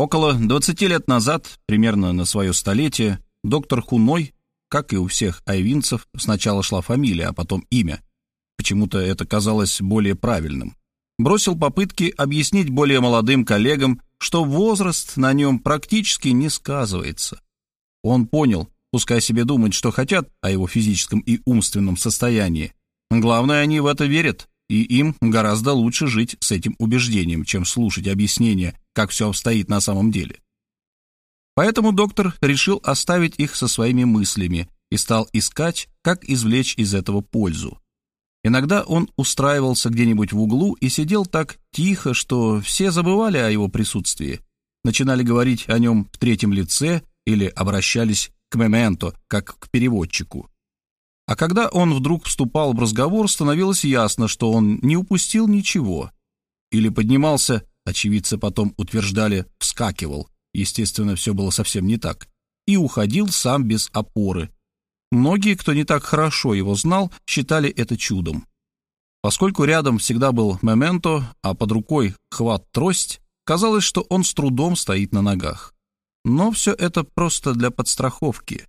Около 20 лет назад, примерно на свое столетие, доктор Хуной, как и у всех айвинцев, сначала шла фамилия, а потом имя. Почему-то это казалось более правильным. Бросил попытки объяснить более молодым коллегам, что возраст на нем практически не сказывается. Он понял, пускай себе думают, что хотят о его физическом и умственном состоянии. Главное, они в это верят, и им гораздо лучше жить с этим убеждением, чем слушать объяснения, как все обстоит на самом деле. Поэтому доктор решил оставить их со своими мыслями и стал искать, как извлечь из этого пользу. Иногда он устраивался где-нибудь в углу и сидел так тихо, что все забывали о его присутствии, начинали говорить о нем в третьем лице или обращались к мементо, как к переводчику. А когда он вдруг вступал в разговор, становилось ясно, что он не упустил ничего. Или поднимался, очевидцы потом утверждали, вскакивал, естественно, все было совсем не так, и уходил сам без опоры. Многие, кто не так хорошо его знал, считали это чудом. Поскольку рядом всегда был мементо, а под рукой хват-трость, казалось, что он с трудом стоит на ногах. Но все это просто для подстраховки.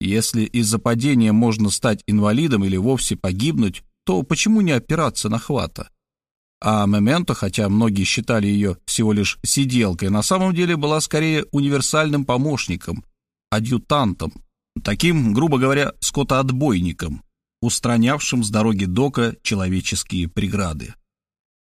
Если из-за падения можно стать инвалидом или вовсе погибнуть, то почему не опираться на хвата? А Мементо, хотя многие считали ее всего лишь сиделкой, на самом деле была скорее универсальным помощником, адъютантом, таким, грубо говоря, скотоотбойником, устранявшим с дороги Дока человеческие преграды.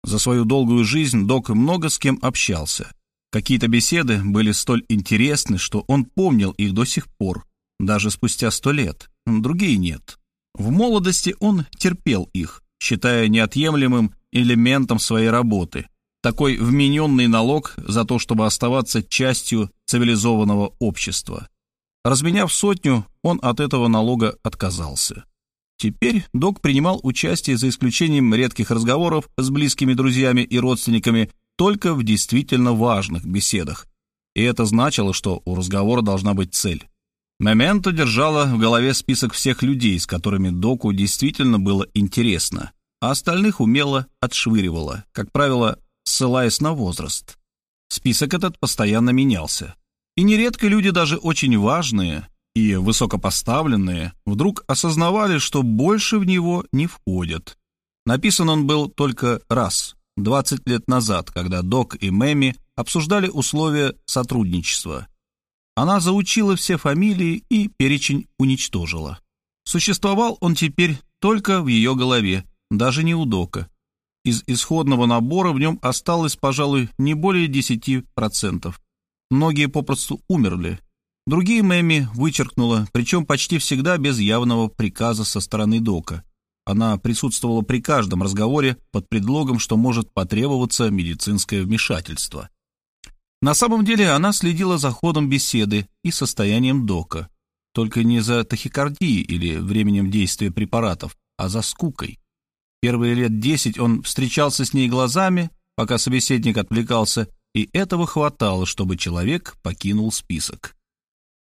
За свою долгую жизнь Док много с кем общался. Какие-то беседы были столь интересны, что он помнил их до сих пор, даже спустя сто лет, другие нет. В молодости он терпел их, считая неотъемлемым элементом своей работы, такой вмененный налог за то, чтобы оставаться частью цивилизованного общества. Разменяв сотню, он от этого налога отказался. Теперь док принимал участие, за исключением редких разговоров с близкими друзьями и родственниками, только в действительно важных беседах. И это значило, что у разговора должна быть цель. Мементо держала в голове список всех людей, с которыми доку действительно было интересно, а остальных умело отшвыривала, как правило, ссылаясь на возраст. Список этот постоянно менялся. И нередко люди, даже очень важные и высокопоставленные, вдруг осознавали, что больше в него не входят. Написан он был только раз, 20 лет назад, когда Док и Мэми обсуждали условия сотрудничества. Она заучила все фамилии и перечень уничтожила. Существовал он теперь только в ее голове, даже не у Дока. Из исходного набора в нем осталось, пожалуй, не более 10%. Многие попросту умерли. Другие Мэми вычеркнула, причем почти всегда без явного приказа со стороны Дока. Она присутствовала при каждом разговоре под предлогом, что может потребоваться медицинское вмешательство. На самом деле она следила за ходом беседы и состоянием Дока, только не за тахикардией или временем действия препаратов, а за скукой. Первые лет десять он встречался с ней глазами, пока собеседник отвлекался, и этого хватало, чтобы человек покинул список.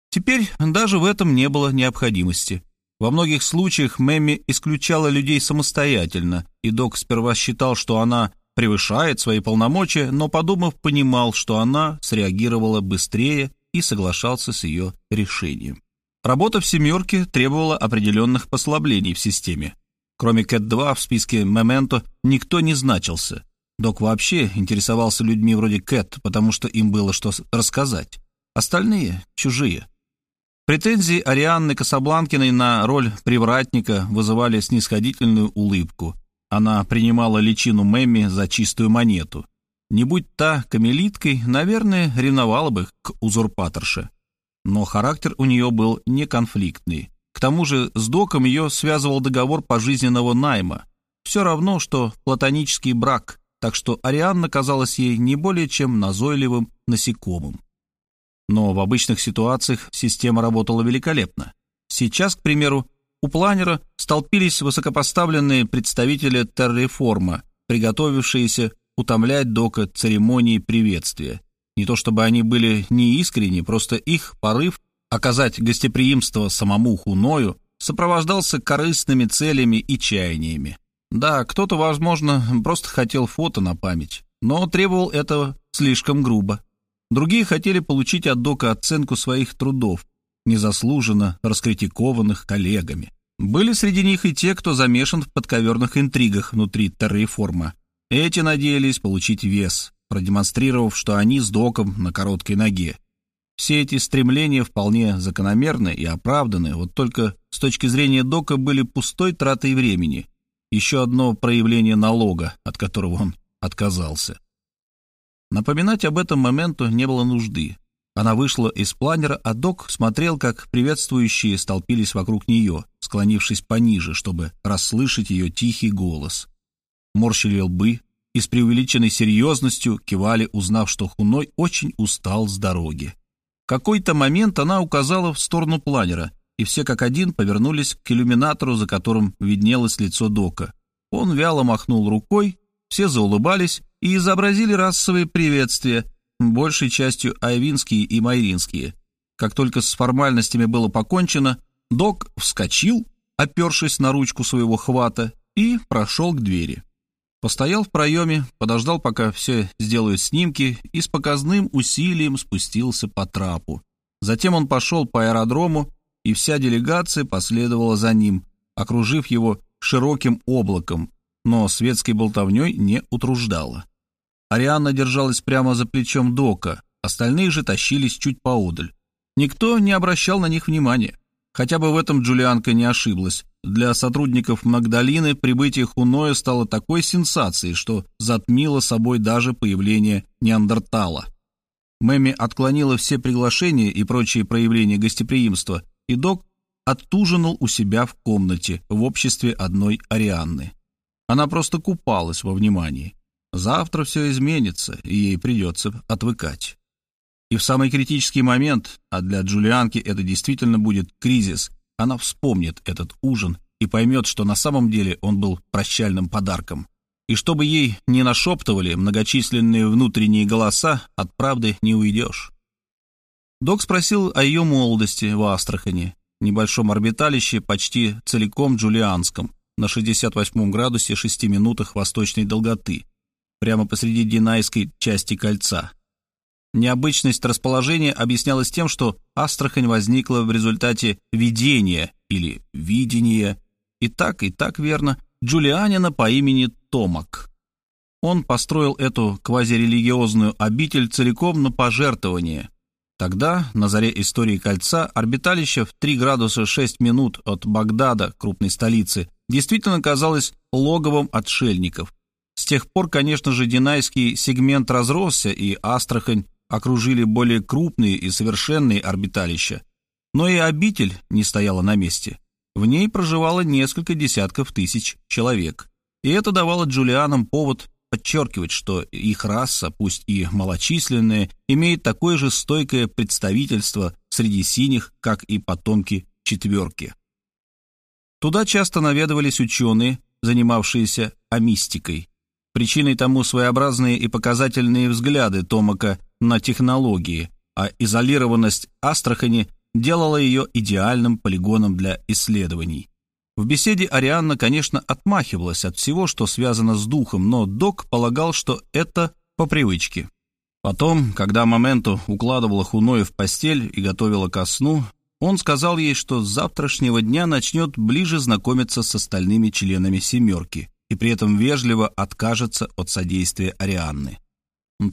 Теперь даже в этом не было необходимости. Во многих случаях Мэмми исключала людей самостоятельно, и док сперва считал, что она превышает свои полномочия, но, подумав, понимал, что она среагировала быстрее и соглашался с ее решением. Работа в «семерке» требовала определенных послаблений в системе. Кроме Кэт-2 в списке «Мементо» никто не значился, Док вообще интересовался людьми вроде Кэт, потому что им было что рассказать. Остальные — чужие. Претензии Арианны Касабланкиной на роль привратника вызывали снисходительную улыбку. Она принимала личину Мэмми за чистую монету. Не будь та камелиткой, наверное, ревновала бы к узурпаторше. Но характер у нее был неконфликтный. К тому же с Доком ее связывал договор пожизненного найма. Все равно, что платонический брак — так что Арианна казалась ей не более чем назойливым насекомым. Но в обычных ситуациях система работала великолепно. Сейчас, к примеру, у планера столпились высокопоставленные представители терреформа, приготовившиеся утомлять Дока церемонии приветствия. Не то чтобы они были неискренни, просто их порыв оказать гостеприимство самому Хуною сопровождался корыстными целями и чаяниями. Да, кто-то, возможно, просто хотел фото на память, но требовал этого слишком грубо. Другие хотели получить от Дока оценку своих трудов, незаслуженно раскритикованных коллегами. Были среди них и те, кто замешан в подковерных интригах внутри терреформа. Эти надеялись получить вес, продемонстрировав, что они с Доком на короткой ноге. Все эти стремления вполне закономерны и оправданы, вот только с точки зрения Дока были пустой тратой времени. Еще одно проявление налога, от которого он отказался. Напоминать об этом моменту не было нужды. Она вышла из планера, а док смотрел, как приветствующие столпились вокруг нее, склонившись пониже, чтобы расслышать ее тихий голос. Морщили лбы и с преувеличенной серьезностью кивали, узнав, что Хуной очень устал с дороги. В какой-то момент она указала в сторону планера, и все как один повернулись к иллюминатору, за которым виднелось лицо Дока. Он вяло махнул рукой, все заулыбались и изобразили расовые приветствия, большей частью айвинские и майринские. Как только с формальностями было покончено, док вскочил, опершись на ручку своего хвата, и прошел к двери. Постоял в проеме, подождал, пока все сделают снимки, и с показным усилием спустился по трапу. Затем он пошел по аэродрому, и вся делегация последовала за ним, окружив его широким облаком, но светской болтовней не утруждала. Арианна держалась прямо за плечом Дока, остальные же тащились чуть поодаль. Никто не обращал на них внимания. Хотя бы в этом Джулианка не ошиблась. Для сотрудников Магдалины прибытие Хуноя стало такой сенсацией, что затмило собой даже появление Неандертала. Мэми отклонила все приглашения и прочие проявления гостеприимства, и док оттужинал у себя в комнате в обществе одной Арианны. Она просто купалась во внимании. Завтра все изменится, и ей придется отвыкать. И в самый критический момент, а для Джулианки это действительно будет кризис, она вспомнит этот ужин и поймет, что на самом деле он был прощальным подарком. И чтобы ей не нашептывали многочисленные внутренние голоса, от правды не уйдешь. Док спросил о ее молодости в Астрахани, небольшом орбиталище, почти целиком джулианском, на 68 градусе 6 минутах восточной долготы, прямо посреди Динайской части кольца. Необычность расположения объяснялась тем, что Астрахань возникла в результате видения или видения, и так, и так верно, джулианина по имени Томак. Он построил эту квазирелигиозную обитель целиком на пожертвование. Тогда, на заре истории кольца, орбиталище в 3 градуса 6 минут от Багдада, крупной столицы, действительно казалось логовом отшельников, с тех пор, конечно же, динайский сегмент разросся, и Астрахань окружили более крупные и совершенные орбиталища. Но и обитель не стояла на месте. В ней проживало несколько десятков тысяч человек. И это давало Джулианам повод подчеркивать, что их раса, пусть и малочисленная, имеет такое же стойкое представительство среди синих, как и потомки четверки. Туда часто наведывались ученые, занимавшиеся амистикой, Причиной тому своеобразные и показательные взгляды Томака на технологии, а изолированность Астрахани делала ее идеальным полигоном для исследований. В беседе Арианна, конечно, отмахивалась от всего, что связано с духом, но док полагал, что это по привычке. Потом, когда Моменту укладывала Хуною в постель и готовила ко сну, он сказал ей, что с завтрашнего дня начнет ближе знакомиться с остальными членами «семерки», и при этом вежливо откажется от содействия Арианны.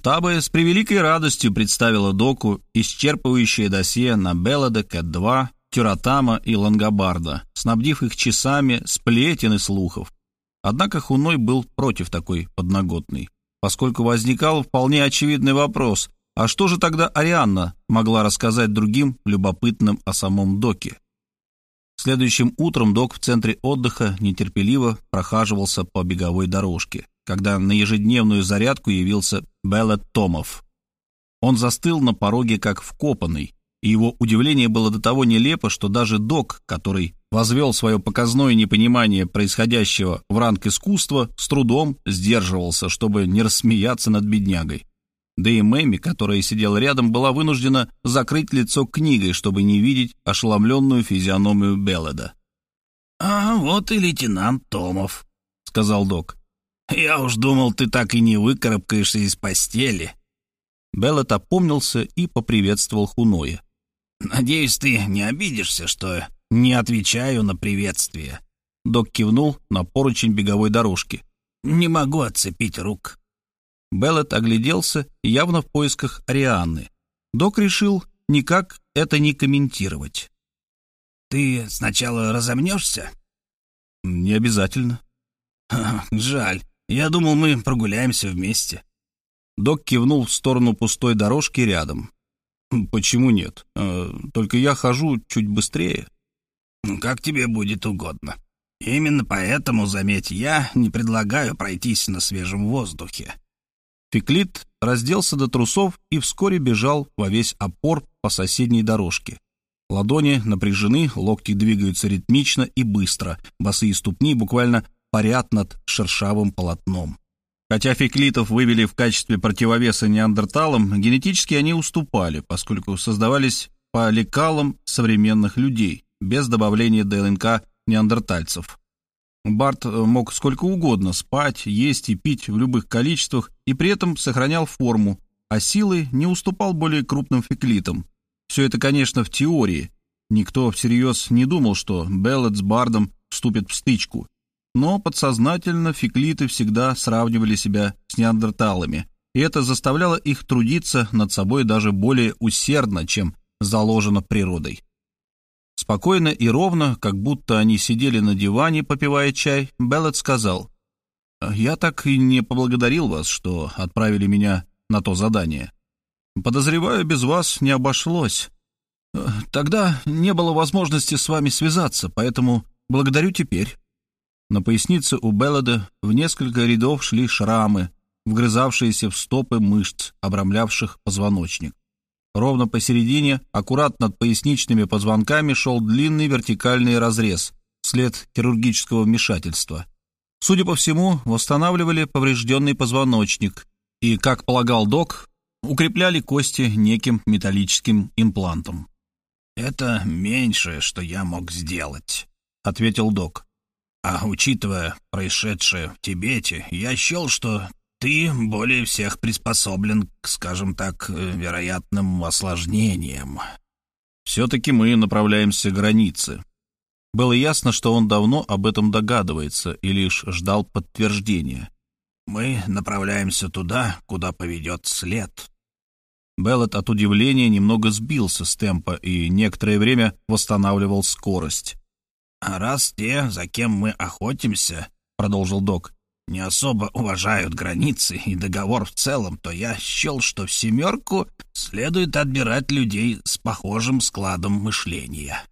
Табе с превеликой радостью представила доку исчерпывающее досье на Беллада, Кэт-2, Тюратама и Лангобарда, снабдив их часами сплетен и слухов. Однако Хуной был против такой подноготной, поскольку возникал вполне очевидный вопрос, а что же тогда Арианна могла рассказать другим любопытным о самом доке? Следующим утром док в центре отдыха нетерпеливо прохаживался по беговой дорожке, когда на ежедневную зарядку явился Беллет Томов. Он застыл на пороге как вкопанный, и его удивление было до того нелепо, что даже док, который возвел свое показное непонимание происходящего в ранг искусства, с трудом сдерживался, чтобы не рассмеяться над беднягой. Да и Мэми, которая сидела рядом, была вынуждена закрыть лицо книгой, чтобы не видеть ошеломленную физиономию Белледа. «А вот и лейтенант Томов», — сказал док. «Я уж думал, ты так и не выкарабкаешься из постели». Беллет опомнился и поприветствовал Хуноя. «Надеюсь, ты не обидишься, что не отвечаю на приветствие». Док кивнул на поручень беговой дорожки. «Не могу отцепить рук». Беллет огляделся, явно в поисках Арианны. Док решил никак это не комментировать. «Ты сначала разомнешься?» «Не обязательно». «Жаль. Я думал, мы прогуляемся вместе». Док кивнул в сторону пустой дорожки рядом. «Почему нет? Э, только я хожу чуть быстрее». «Как тебе будет угодно. Именно поэтому, заметь, я не предлагаю пройтись на свежем воздухе». Феклит разделся до трусов и вскоре бежал во весь опор по соседней дорожке. Ладони напряжены, локти двигаются ритмично и быстро, босые ступни буквально парят над шершавым полотном. Хотя феклитов вывели в качестве противовеса неандерталам, генетически они уступали, поскольку создавались по лекалам современных людей, без добавления ДНК неандертальцев. Барт мог сколько угодно спать, есть и пить в любых количествах и при этом сохранял форму, а силой не уступал более крупным феклитам. Все это, конечно, в теории. Никто всерьез не думал, что Беллет с Бардом вступят в стычку, но подсознательно феклиты всегда сравнивали себя с неандерталами, и это заставляло их трудиться над собой даже более усердно, чем заложено природой. Спокойно и ровно, как будто они сидели на диване, попивая чай, Беллет сказал, «Я так и не поблагодарил вас, что отправили меня на то задание. Подозреваю, без вас не обошлось. Тогда не было возможности с вами связаться, поэтому благодарю теперь». На пояснице у Беллада в несколько рядов шли шрамы, вгрызавшиеся в стопы мышц, обрамлявших позвоночник. Ровно посередине, аккурат над поясничными позвонками, шел длинный вертикальный разрез, след хирургического вмешательства. Судя по всему, восстанавливали поврежденный позвоночник и, как полагал док, укрепляли кости неким металлическим имплантом. «Это меньшее, что я мог сделать», — ответил док. А учитывая происшедшее в Тибете, я счел, что ты более всех приспособлен к, скажем так, вероятным осложнениям. Все-таки мы направляемся к границе. Было ясно, что он давно об этом догадывается и лишь ждал подтверждения. Мы направляемся туда, куда поведет след. Беллет от удивления немного сбился с темпа и некоторое время восстанавливал скорость. «А раз те, за кем мы охотимся, — продолжил док, — не особо уважают границы и договор в целом, то я счел, что в «семерку» следует отбирать людей с похожим складом мышления».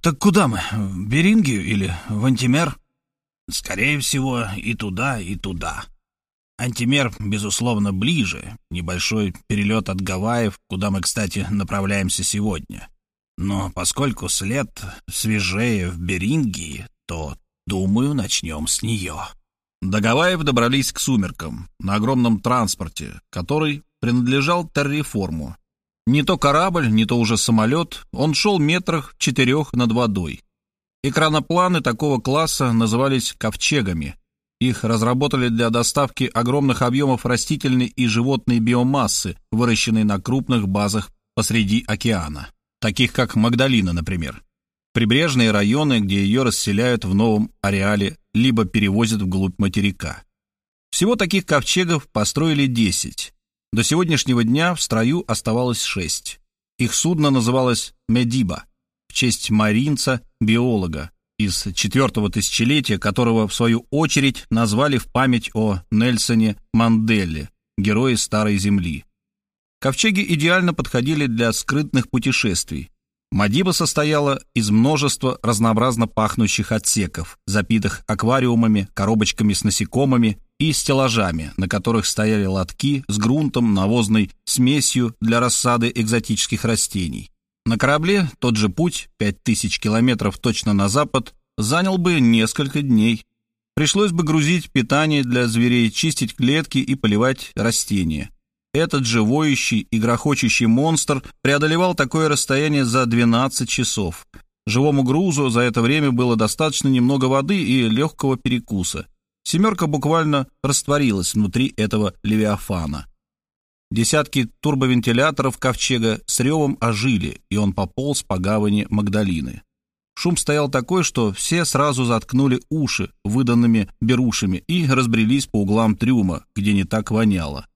«Так куда мы? В Берингию или в Антимер?» «Скорее всего, и туда, и туда. Антимер, безусловно, ближе. Небольшой перелет от Гавайев, куда мы, кстати, направляемся сегодня. Но поскольку след свежее в Берингии, то, думаю, начнем с нее. До Гавайев добрались к сумеркам на огромном транспорте, который принадлежал Терриформу. Не то корабль, не то уже самолет, он шел метрах четырех над водой. Экранопланы такого класса назывались ковчегами. Их разработали для доставки огромных объемов растительной и животной биомассы, выращенной на крупных базах посреди океана таких как Магдалина, например. Прибрежные районы, где ее расселяют в новом ареале, либо перевозят вглубь материка. Всего таких ковчегов построили 10. До сегодняшнего дня в строю оставалось 6. Их судно называлось «Медиба» в честь маринца, биолога, из четвертого тысячелетия, которого, в свою очередь, назвали в память о Нельсоне Манделе, герое Старой Земли. Ковчеги идеально подходили для скрытных путешествий. Мадиба состояла из множества разнообразно пахнущих отсеков, запитых аквариумами, коробочками с насекомыми и стеллажами, на которых стояли лотки с грунтом, навозной смесью для рассады экзотических растений. На корабле тот же путь, 5000 километров точно на запад, занял бы несколько дней. Пришлось бы грузить питание для зверей, чистить клетки и поливать растения. Этот же воющий и грохочущий монстр преодолевал такое расстояние за 12 часов. Живому грузу за это время было достаточно немного воды и легкого перекуса. Семерка буквально растворилась внутри этого левиафана. Десятки турбовентиляторов ковчега с ревом ожили, и он пополз по гавани Магдалины. Шум стоял такой, что все сразу заткнули уши выданными берушами и разбрелись по углам трюма, где не так воняло.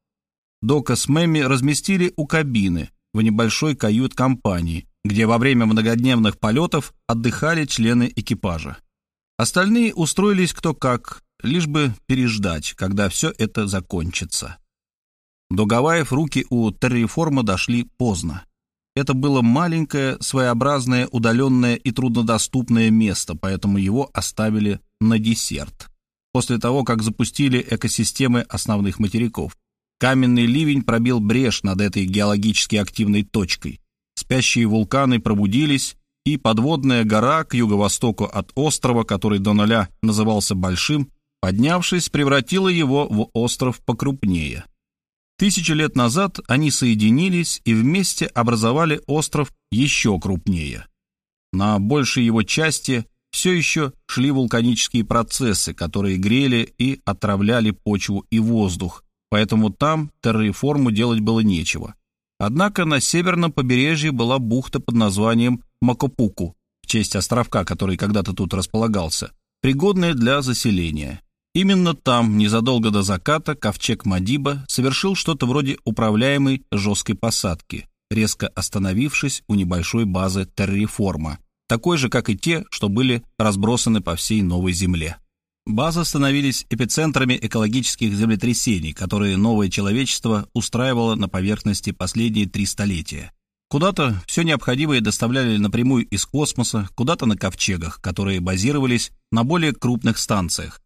Дока с Мэмми разместили у кабины в небольшой кают-компании, где во время многодневных полетов отдыхали члены экипажа. Остальные устроились кто как, лишь бы переждать, когда все это закончится. До Гавайев руки у терриформа дошли поздно. Это было маленькое, своеобразное, удаленное и труднодоступное место, поэтому его оставили на десерт. После того, как запустили экосистемы основных материков. Каменный ливень пробил брешь над этой геологически активной точкой. Спящие вулканы пробудились, и подводная гора к юго-востоку от острова, который до нуля назывался Большим, поднявшись, превратила его в остров покрупнее – Тысячи лет назад они соединились и вместе образовали остров еще крупнее. На большей его части все еще шли вулканические процессы, которые грели и отравляли почву и воздух, поэтому там террареформу делать было нечего. Однако на северном побережье была бухта под названием Макопуку, в честь островка, который когда-то тут располагался, пригодная для заселения. Именно там, незадолго до заката, ковчег Мадиба совершил что-то вроде управляемой жесткой посадки, резко остановившись у небольшой базы терреформа, такой же, как и те, что были разбросаны по всей Новой Земле. Базы становились эпицентрами экологических землетрясений, которые новое человечество устраивало на поверхности последние три столетия. Куда-то все необходимое доставляли напрямую из космоса, куда-то на ковчегах, которые базировались на более крупных станциях,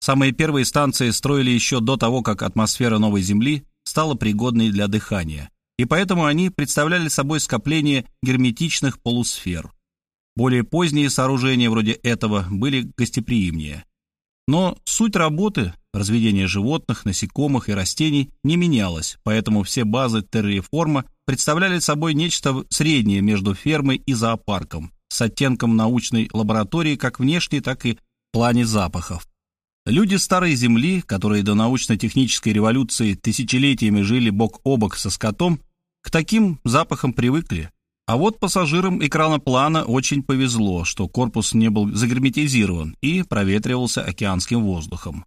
Самые первые станции строили еще до того, как атмосфера новой Земли стала пригодной для дыхания, и поэтому они представляли собой скопление герметичных полусфер. Более поздние сооружения вроде этого были гостеприимнее. Но суть работы, разведение животных, насекомых и растений не менялась, поэтому все базы терриформа представляли собой нечто среднее между фермой и зоопарком, с оттенком научной лаборатории как внешней, так и в плане запахов. Люди старой Земли, которые до научно-технической революции тысячелетиями жили бок о бок со скотом, к таким запахам привыкли. А вот пассажирам экраноплана очень повезло, что корпус не был загерметизирован и проветривался океанским воздухом.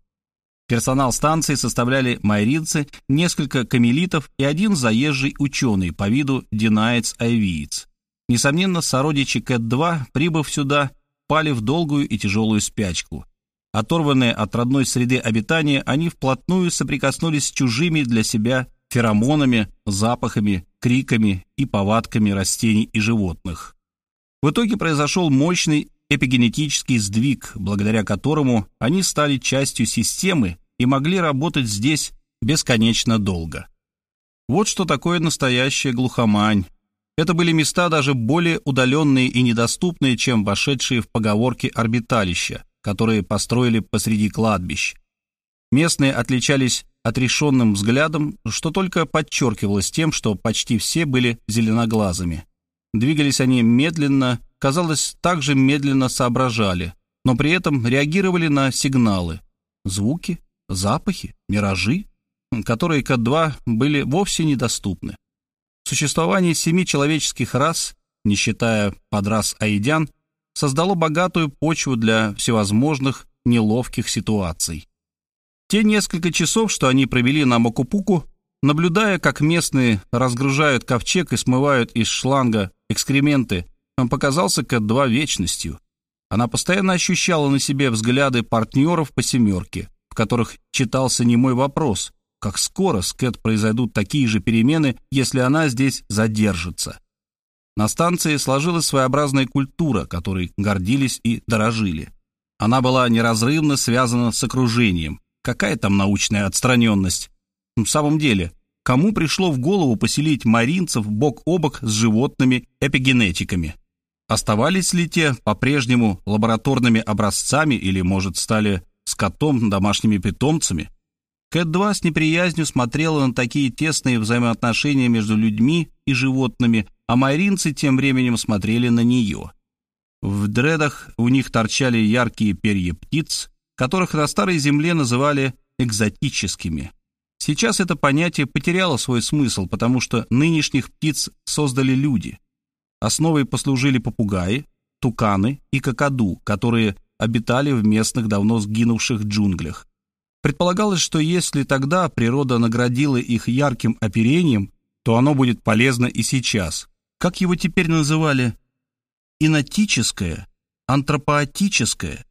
Персонал станции составляли майринцы, несколько камелитов и один заезжий ученый по виду динаец-айвиец. Несомненно, сородичи Кэт-2, прибыв сюда, пали в долгую и тяжелую спячку, Оторванные от родной среды обитания, они вплотную соприкоснулись с чужими для себя феромонами, запахами, криками и повадками растений и животных. В итоге произошел мощный эпигенетический сдвиг, благодаря которому они стали частью системы и могли работать здесь бесконечно долго. Вот что такое настоящая глухомань. Это были места даже более удаленные и недоступные, чем вошедшие в поговорки орбиталища, которые построили посреди кладбищ. Местные отличались отрешенным взглядом, что только подчеркивалось тем, что почти все были зеленоглазыми. Двигались они медленно, казалось, также медленно соображали, но при этом реагировали на сигналы, звуки, запахи, миражи, которые К-2 были вовсе недоступны. Существование семи человеческих рас, не считая подрас аидян, создало богатую почву для всевозможных неловких ситуаций. Те несколько часов, что они провели на Макупуку, наблюдая, как местные разгружают ковчег и смывают из шланга экскременты, он показался Кэт-2 вечностью. Она постоянно ощущала на себе взгляды партнеров по семерке, в которых читался немой вопрос, как скоро с Кэт произойдут такие же перемены, если она здесь задержится. На станции сложилась своеобразная культура, которой гордились и дорожили. Она была неразрывно связана с окружением. Какая там научная отстраненность? В самом деле, кому пришло в голову поселить маринцев бок о бок с животными эпигенетиками? Оставались ли те по-прежнему лабораторными образцами или, может, стали скотом домашними питомцами? Кэт-2 с неприязнью смотрела на такие тесные взаимоотношения между людьми и животными, а майринцы тем временем смотрели на нее. В дредах у них торчали яркие перья птиц, которых на Старой Земле называли экзотическими. Сейчас это понятие потеряло свой смысл, потому что нынешних птиц создали люди. Основой послужили попугаи, туканы и какаду, которые обитали в местных давно сгинувших джунглях. Предполагалось, что если тогда природа наградила их ярким оперением, то оно будет полезно и сейчас. Как его теперь называли? Инотическое, антропоотическое.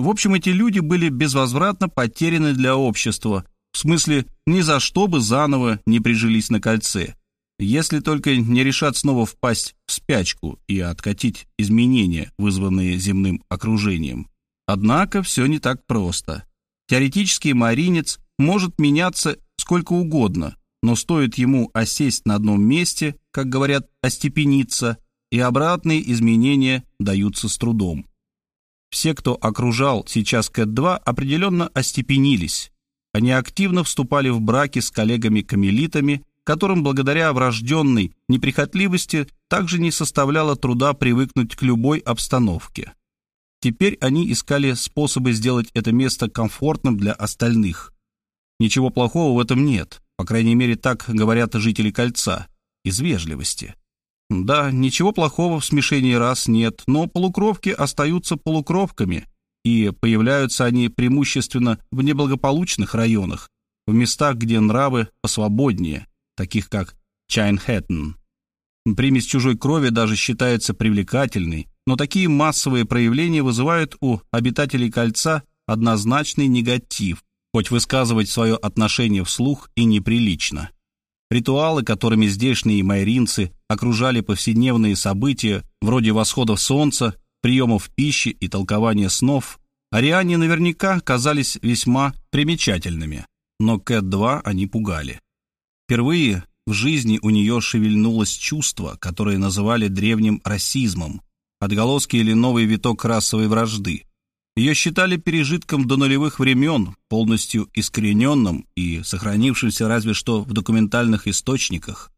В общем, эти люди были безвозвратно потеряны для общества, в смысле, ни за что бы заново не прижились на кольце, если только не решат снова впасть в спячку и откатить изменения, вызванные земным окружением. Однако все не так просто. Теоретический маринец может меняться сколько угодно, но стоит ему осесть на одном месте, как говорят, остепениться, и обратные изменения даются с трудом. Все, кто окружал сейчас Кэт-2, определенно остепенились. Они активно вступали в браки с коллегами-камелитами, которым благодаря врожденной неприхотливости также не составляло труда привыкнуть к любой обстановке. Теперь они искали способы сделать это место комфортным для остальных. Ничего плохого в этом нет. По крайней мере, так говорят жители кольца. Из вежливости. Да, ничего плохого в смешении рас нет, но полукровки остаются полукровками, и появляются они преимущественно в неблагополучных районах, в местах, где нравы посвободнее, таких как Чайнхэттен. Примесь чужой крови даже считается привлекательной, но такие массовые проявления вызывают у обитателей кольца однозначный негатив, хоть высказывать свое отношение вслух и неприлично. Ритуалы, которыми здешние майринцы окружали повседневные события, вроде восходов солнца, приемов пищи и толкования снов, ариане наверняка казались весьма примечательными, но Кэт-2 они пугали. Впервые в жизни у нее шевельнулось чувство, которое называли древним расизмом, отголоски или новый виток расовой вражды. Ее считали пережитком до нулевых времен, полностью искорененным и сохранившимся разве что в документальных источниках.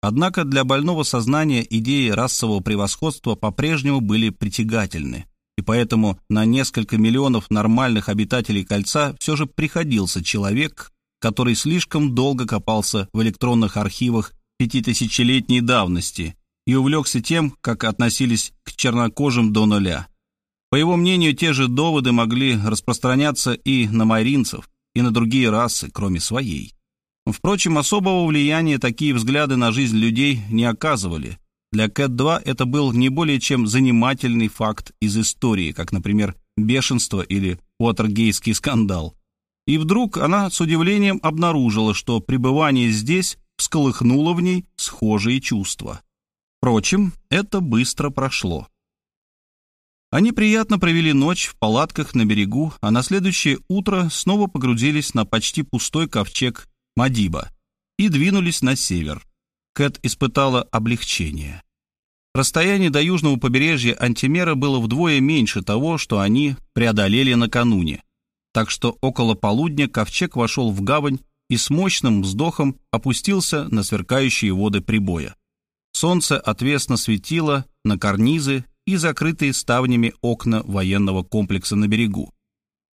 Однако для больного сознания идеи расового превосходства по-прежнему были притягательны, и поэтому на несколько миллионов нормальных обитателей кольца все же приходился человек, который слишком долго копался в электронных архивах пятитысячелетней давности и увлекся тем, как относились к чернокожим до нуля. По его мнению, те же доводы могли распространяться и на майринцев, и на другие расы, кроме своей. Впрочем, особого влияния такие взгляды на жизнь людей не оказывали. Для Кэт-2 это был не более чем занимательный факт из истории, как, например, бешенство или Уотергейский скандал. И вдруг она с удивлением обнаружила, что пребывание здесь всколыхнуло в ней схожие чувства. Впрочем, это быстро прошло. Они приятно провели ночь в палатках на берегу, а на следующее утро снова погрузились на почти пустой ковчег Мадиба и двинулись на север. Кэт испытала облегчение. Расстояние до южного побережья Антимера было вдвое меньше того, что они преодолели накануне. Так что около полудня ковчег вошел в гавань и с мощным вздохом опустился на сверкающие воды прибоя. Солнце отвесно светило на карнизы и закрытые ставнями окна военного комплекса на берегу.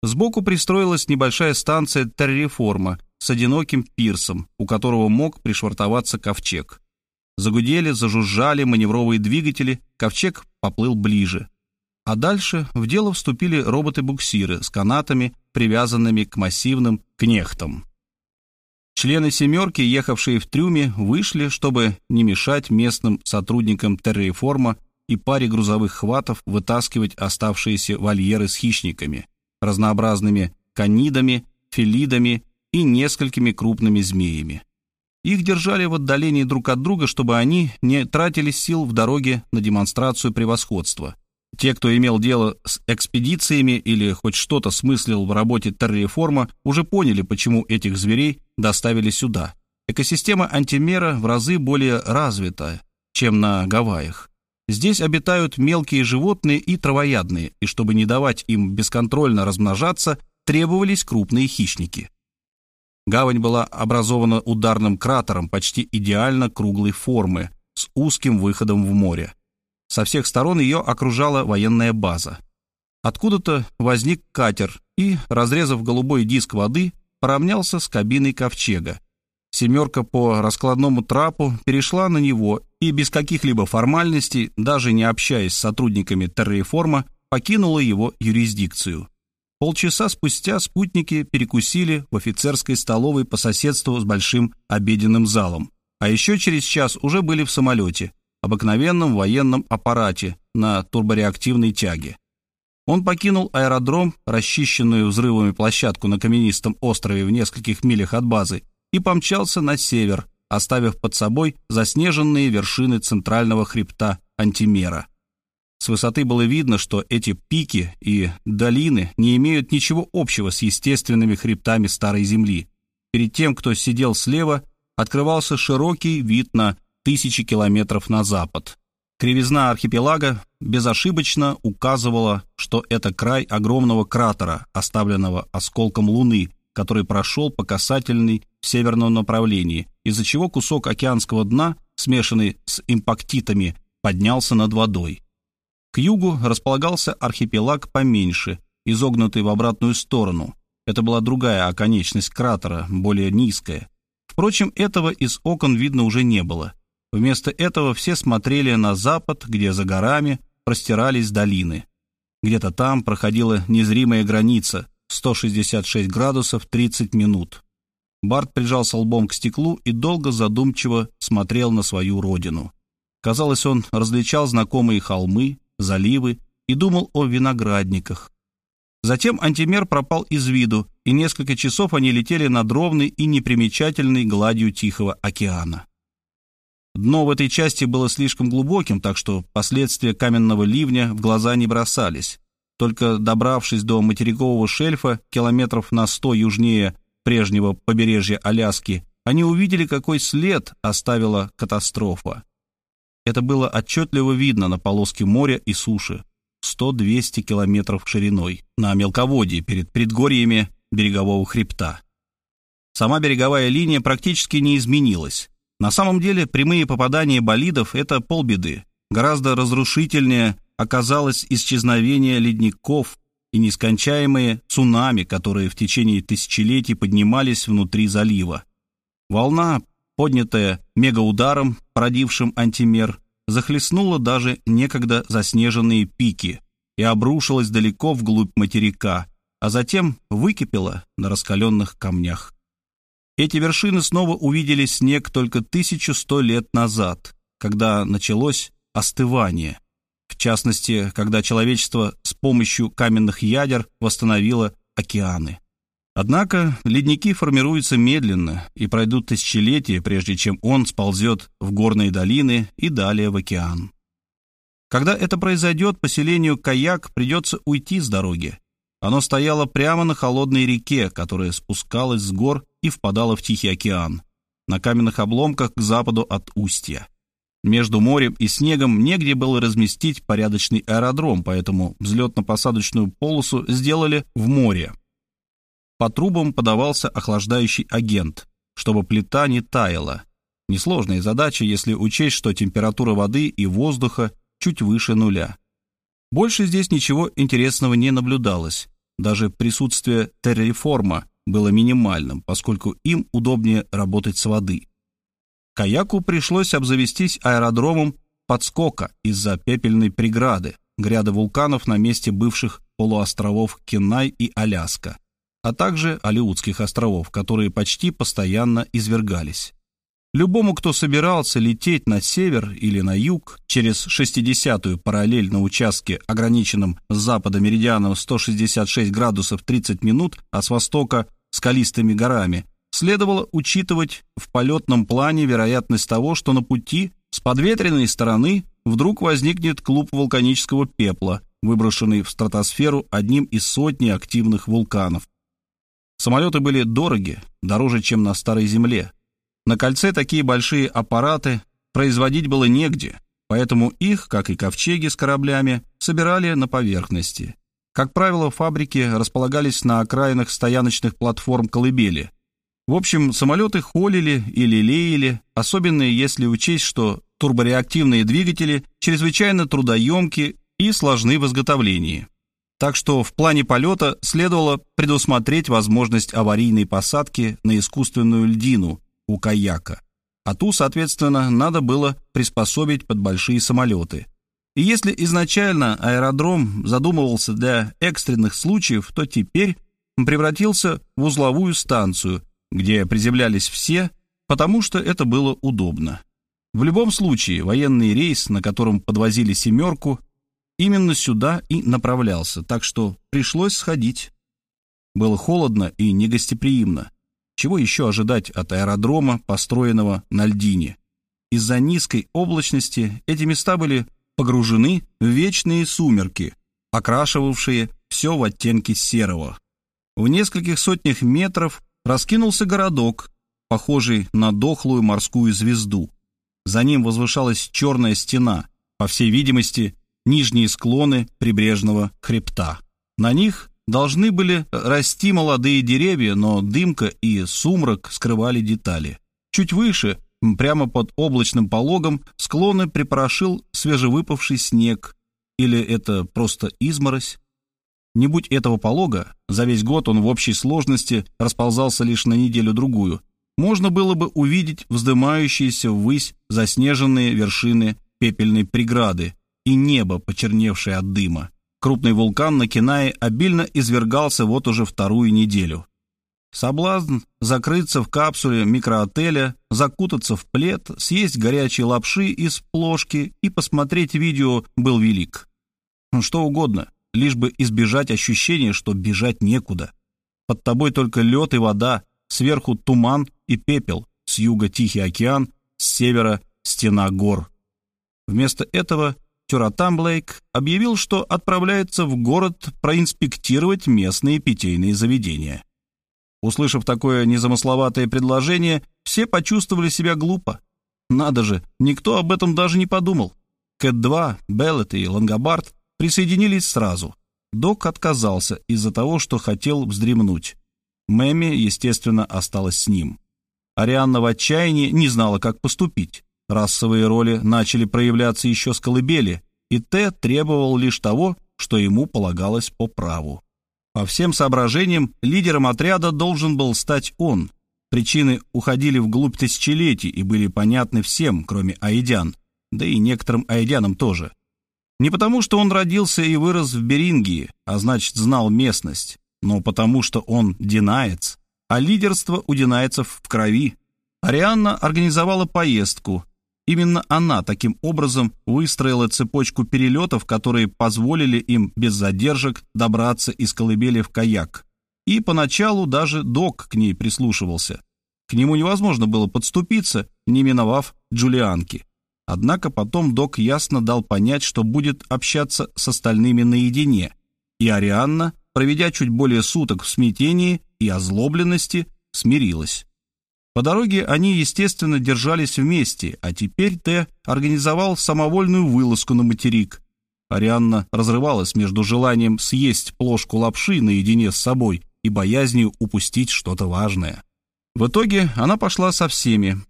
Сбоку пристроилась небольшая станция терреформа с одиноким пирсом, у которого мог пришвартоваться ковчег. Загудели, зажужжали маневровые двигатели, ковчег поплыл ближе. А дальше в дело вступили роботы-буксиры с канатами, привязанными к массивным кнехтам. Члены «семерки», ехавшие в трюме, вышли, чтобы не мешать местным сотрудникам терреформа и паре грузовых хватов вытаскивать оставшиеся вольеры с хищниками, разнообразными канидами, филидами и несколькими крупными змеями. Их держали в отдалении друг от друга, чтобы они не тратили сил в дороге на демонстрацию превосходства. Те, кто имел дело с экспедициями или хоть что-то смыслил в работе терреформа, уже поняли, почему этих зверей доставили сюда. Экосистема антимера в разы более развита, чем на Гавайях. Здесь обитают мелкие животные и травоядные, и чтобы не давать им бесконтрольно размножаться, требовались крупные хищники. Гавань была образована ударным кратером почти идеально круглой формы с узким выходом в море. Со всех сторон ее окружала военная база. Откуда-то возник катер и, разрезав голубой диск воды, поравнялся с кабиной ковчега. Семерка по раскладному трапу перешла на него и без каких-либо формальностей, даже не общаясь с сотрудниками терреформа, покинула его юрисдикцию. Полчаса спустя спутники перекусили в офицерской столовой по соседству с большим обеденным залом, а еще через час уже были в самолете, обыкновенном военном аппарате на турбореактивной тяге. Он покинул аэродром, расчищенную взрывами площадку на каменистом острове в нескольких милях от базы, и помчался на север, оставив под собой заснеженные вершины центрального хребта Антимера. С высоты было видно, что эти пики и долины не имеют ничего общего с естественными хребтами Старой Земли. Перед тем, кто сидел слева, открывался широкий вид на тысячи километров на запад. Кривизна архипелага безошибочно указывала, что это край огромного кратера, оставленного осколком Луны, который прошел по касательной в северном направлении, из-за чего кусок океанского дна, смешанный с импактитами, поднялся над водой. К югу располагался архипелаг поменьше, изогнутый в обратную сторону. Это была другая оконечность кратера, более низкая. Впрочем, этого из окон видно уже не было. Вместо этого все смотрели на запад, где за горами простирались долины. Где-то там проходила незримая граница 166 градусов 30 минут. Барт прижался лбом к стеклу и долго задумчиво смотрел на свою родину. Казалось, он различал знакомые холмы, заливы и думал о виноградниках. Затем антимер пропал из виду, и несколько часов они летели над ровной и непримечательной гладью Тихого океана. Дно в этой части было слишком глубоким, так что последствия каменного ливня в глаза не бросались. Только добравшись до материкового шельфа, километров на сто южнее прежнего побережья Аляски, они увидели, какой след оставила катастрофа. Это было отчетливо видно на полоске моря и суши, 100-200 километров шириной, на мелководье перед предгорьями берегового хребта. Сама береговая линия практически не изменилась. На самом деле прямые попадания болидов — это полбеды. Гораздо разрушительнее оказалось исчезновение ледников и нескончаемые цунами, которые в течение тысячелетий поднимались внутри залива. Волна, поднятая мегаударом, породившим антимер, захлестнула даже некогда заснеженные пики и обрушилась далеко вглубь материка, а затем выкипела на раскаленных камнях. Эти вершины снова увидели снег только 1100 лет назад, когда началось остывание. Частности, когда человечество с помощью каменных ядер восстановило океаны. Однако ледники формируются медленно и пройдут тысячелетия, прежде чем он сползет в горные долины и далее в океан. Когда это произойдет, поселению Каяк придется уйти с дороги. Оно стояло прямо на холодной реке, которая спускалась с гор и впадала в Тихий океан, на каменных обломках к западу от устья. Между морем и снегом негде было разместить порядочный аэродром, поэтому взлетно-посадочную полосу сделали в море. По трубам подавался охлаждающий агент, чтобы плита не таяла. Несложная задача, если учесть, что температура воды и воздуха чуть выше нуля. Больше здесь ничего интересного не наблюдалось. Даже присутствие терреформа было минимальным, поскольку им удобнее работать с воды. Каяку пришлось обзавестись аэродромом подскока из-за пепельной преграды, гряды вулканов на месте бывших полуостровов Кенай и Аляска, а также Алиутских островов, которые почти постоянно извергались. Любому, кто собирался лететь на север или на юг через 60-ю параллель на участке, ограниченном с запада меридианом 166 градусов 30 минут, а с востока скалистыми горами, следовало учитывать в полетном плане вероятность того, что на пути с подветренной стороны вдруг возникнет клуб вулканического пепла, выброшенный в стратосферу одним из сотни активных вулканов. Самолеты были дороги, дороже, чем на Старой Земле, на кольце такие большие аппараты производить было негде, поэтому их, как и ковчеги с кораблями, собирали на поверхности. Как правило, фабрики располагались на окраинах стояночных платформ колыбели. В общем, самолеты холили или лелеяли, особенно если учесть, что турбореактивные двигатели чрезвычайно трудоемки и сложны в изготовлении. Так что в плане полета следовало предусмотреть возможность аварийной посадки на искусственную льдину у каяка. А ту, соответственно, надо было приспособить под большие самолеты. И если изначально аэродром задумывался для экстренных случаев, то теперь превратился в узловую станцию, где приземлялись все, потому что это было удобно. В любом случае, военный рейс, на котором подвозили «семерку», именно сюда и направлялся, так что пришлось сходить. Было холодно и негостеприимно. Чего еще ожидать от аэродрома, построенного на льдине? Из-за низкой облачности эти места были погружены в вечные сумерки, окрашивавшие все в оттенки серого. В нескольких сотнях метров раскинулся городок, похожий на дохлую морскую звезду. За ним возвышалась черная стена, по всей видимости, нижние склоны прибрежного хребта. На них должны были расти молодые деревья, но дымка и сумрак скрывали детали. Чуть выше, прямо под облачным пологом, склоны припорошил свежевыпавший снег. Или это просто изморозь? Не будь этого полога, за весь год он в общей сложности расползался лишь на неделю-другую, можно было бы увидеть вздымающиеся ввысь заснеженные вершины пепельной преграды, и небо, почерневшее от дыма. Крупный вулкан на Кинае обильно извергался вот уже вторую неделю. Соблазн закрыться в капсуле микроотеля, закутаться в плед, съесть горячие лапши из плошки и посмотреть видео был велик. Ну, что угодно, лишь бы избежать ощущения, что бежать некуда. Под тобой только лед и вода, сверху туман и пепел, с юга Тихий океан, с севера стена гор. Вместо этого Тюратам Блейк объявил, что отправляется в город проинспектировать местные питейные заведения. Услышав такое незамысловатое предложение, все почувствовали себя глупо. Надо же, никто об этом даже не подумал. Кэт-2, Беллет и Лангобард присоединились сразу. Док отказался из-за того, что хотел вздремнуть. Мэми, естественно, осталась с ним. Арианна в отчаянии не знала, как поступить. Расовые роли начали проявляться еще с колыбели, и Т требовал лишь того, что ему полагалось по праву. По всем соображениям, лидером отряда должен был стать он. Причины уходили вглубь тысячелетий и были понятны всем, кроме аидян, да и некоторым аидянам тоже. Не потому, что он родился и вырос в Берингии, а значит, знал местность, но потому, что он динаец, а лидерство у динайцев в крови. Арианна организовала поездку, Именно она таким образом выстроила цепочку перелетов, которые позволили им без задержек добраться из колыбели в каяк. И поначалу даже док к ней прислушивался. К нему невозможно было подступиться, не миновав Джулианки. Однако потом док ясно дал понять, что будет общаться с остальными наедине, и Арианна, проведя чуть более суток в смятении и озлобленности, смирилась. По дороге они, естественно, держались вместе, а теперь Т организовал самовольную вылазку на материк. Арианна разрывалась между желанием съесть плошку лапши наедине с собой и боязнью упустить что-то важное. В итоге она пошла со всеми.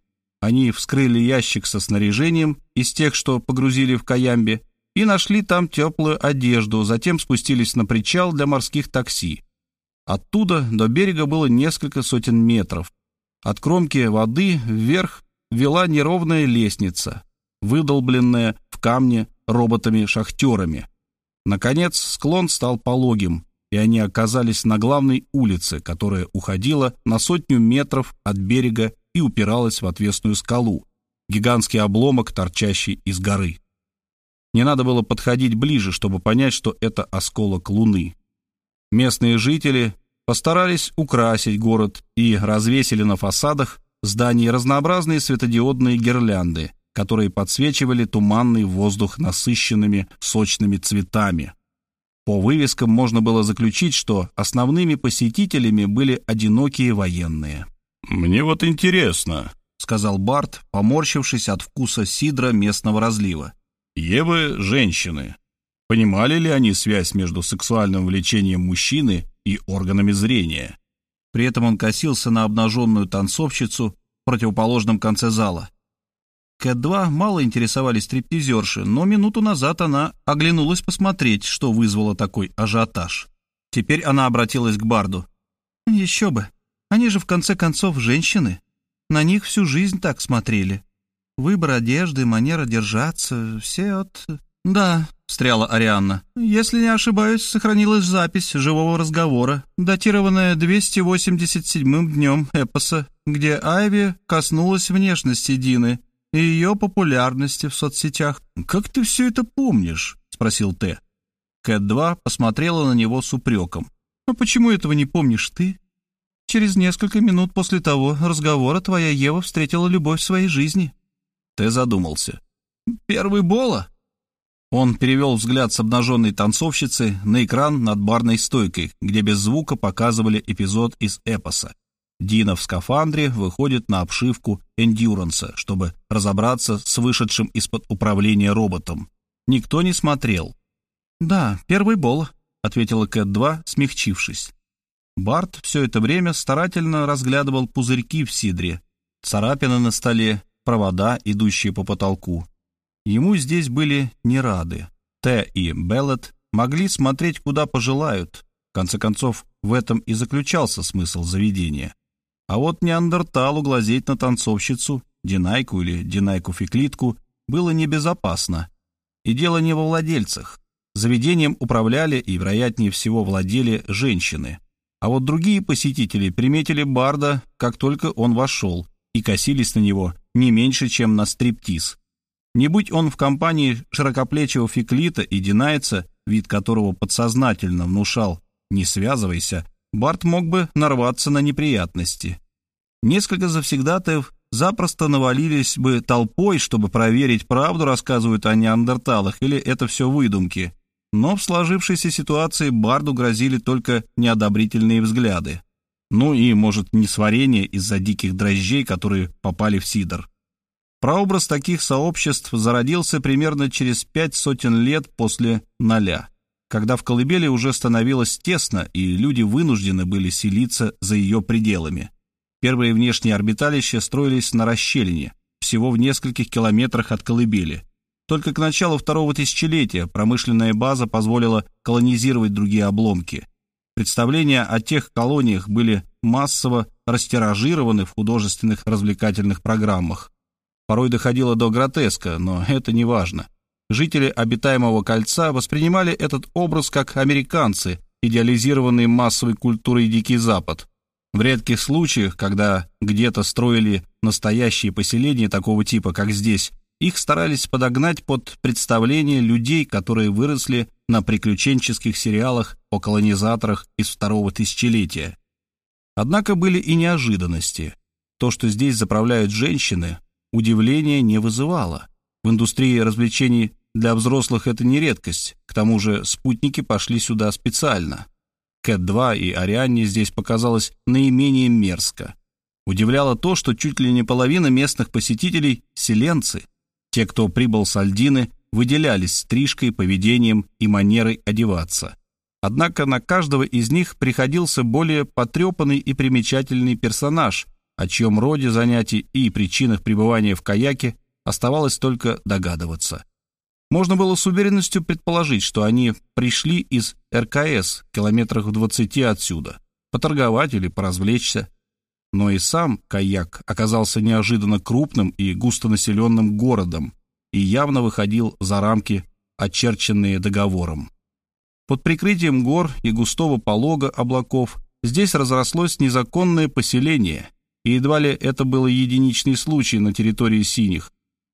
Они вскрыли ящик со снаряжением из тех, что погрузили в Каямбе, и нашли там теплую одежду, затем спустились на причал для морских такси. Оттуда до берега было несколько сотен метров, от кромки воды вверх вела неровная лестница, выдолбленная в камне роботами-шахтерами. Наконец склон стал пологим, и они оказались на главной улице, которая уходила на сотню метров от берега и упиралась в отвесную скалу, гигантский обломок, торчащий из горы. Не надо было подходить ближе, чтобы понять, что это осколок луны. Местные жители постарались украсить город и развесили на фасадах зданий разнообразные светодиодные гирлянды, которые подсвечивали туманный воздух насыщенными сочными цветами. По вывескам можно было заключить, что основными посетителями были одинокие военные. «Мне вот интересно», — сказал Барт, поморщившись от вкуса сидра местного разлива. «Евы — женщины. Понимали ли они связь между сексуальным влечением мужчины и органами зрения. При этом он косился на обнаженную танцовщицу в противоположном конце зала. Кэт-2 мало интересовались стриптизерши, но минуту назад она оглянулась посмотреть, что вызвало такой ажиотаж. Теперь она обратилась к Барду. «Еще бы. Они же, в конце концов, женщины. На них всю жизнь так смотрели. Выбор одежды, манера держаться, все от...» «Да», — встряла Арианна. «Если не ошибаюсь, сохранилась запись живого разговора, датированная 287-м днем эпоса, где Айви коснулась внешности Дины и ее популярности в соцсетях. «Как ты все это помнишь?» — спросил Т. Кэт-2 посмотрела на него с упреком. «А почему этого не помнишь ты? Через несколько минут после того разговора твоя Ева встретила любовь в своей жизни». Т задумался. «Первый Бола?» Он перевел взгляд с обнаженной танцовщицы на экран над барной стойкой, где без звука показывали эпизод из эпоса. Дина в скафандре выходит на обшивку эндюранса, чтобы разобраться с вышедшим из-под управления роботом. Никто не смотрел. «Да, первый бол», — ответила Кэт-2, смягчившись. Барт все это время старательно разглядывал пузырьки в сидре, царапины на столе, провода, идущие по потолку. Ему здесь были не рады. Т и Беллет могли смотреть куда пожелают. В конце концов, в этом и заключался смысл заведения. А вот неандерталу глазеть на танцовщицу, динайку или динайку-феклитку было небезопасно. И дело не во владельцах. Заведением управляли и, вероятнее всего, владели женщины. А вот другие посетители приметили Барда, как только он вошел, и косились на него не меньше, чем на стриптиз. Не будь он в компании широкоплечего феклита и динайца, вид которого подсознательно внушал «не связывайся», Барт мог бы нарваться на неприятности. Несколько завсегдатаев запросто навалились бы толпой, чтобы проверить, правду рассказывают о неандерталах или это все выдумки. Но в сложившейся ситуации Барду грозили только неодобрительные взгляды. Ну и, может, несварение из-за диких дрожжей, которые попали в Сидор. Прообраз таких сообществ зародился примерно через пять сотен лет после ноля когда в колыбели уже становилось тесно, и люди вынуждены были селиться за ее пределами. Первые внешние орбиталища строились на расщелине, всего в нескольких километрах от колыбели. Только к началу второго тысячелетия промышленная база позволила колонизировать другие обломки. Представления о тех колониях были массово растиражированы в художественных развлекательных программах. Порой доходило до гротеска, но это не важно. Жители обитаемого кольца воспринимали этот образ как американцы, идеализированные массовой культурой Дикий Запад. В редких случаях, когда где-то строили настоящие поселения такого типа, как здесь, их старались подогнать под представление людей, которые выросли на приключенческих сериалах о колонизаторах из второго тысячелетия. Однако были и неожиданности. То, что здесь заправляют женщины, удивления не вызывало. В индустрии развлечений для взрослых это не редкость, к тому же спутники пошли сюда специально. Кэт-2 и Арианне здесь показалось наименее мерзко. Удивляло то, что чуть ли не половина местных посетителей — селенцы. Те, кто прибыл с Альдины, выделялись стрижкой, поведением и манерой одеваться. Однако на каждого из них приходился более потрепанный и примечательный персонаж, о чьем роде занятий и причинах пребывания в каяке оставалось только догадываться. Можно было с уверенностью предположить, что они пришли из РКС километрах в двадцати отсюда, поторговать или поразвлечься. Но и сам Каяк оказался неожиданно крупным и густонаселенным городом и явно выходил за рамки, очерченные договором. Под прикрытием гор и густого полога облаков здесь разрослось незаконное поселение, и едва ли это был единичный случай на территории синих,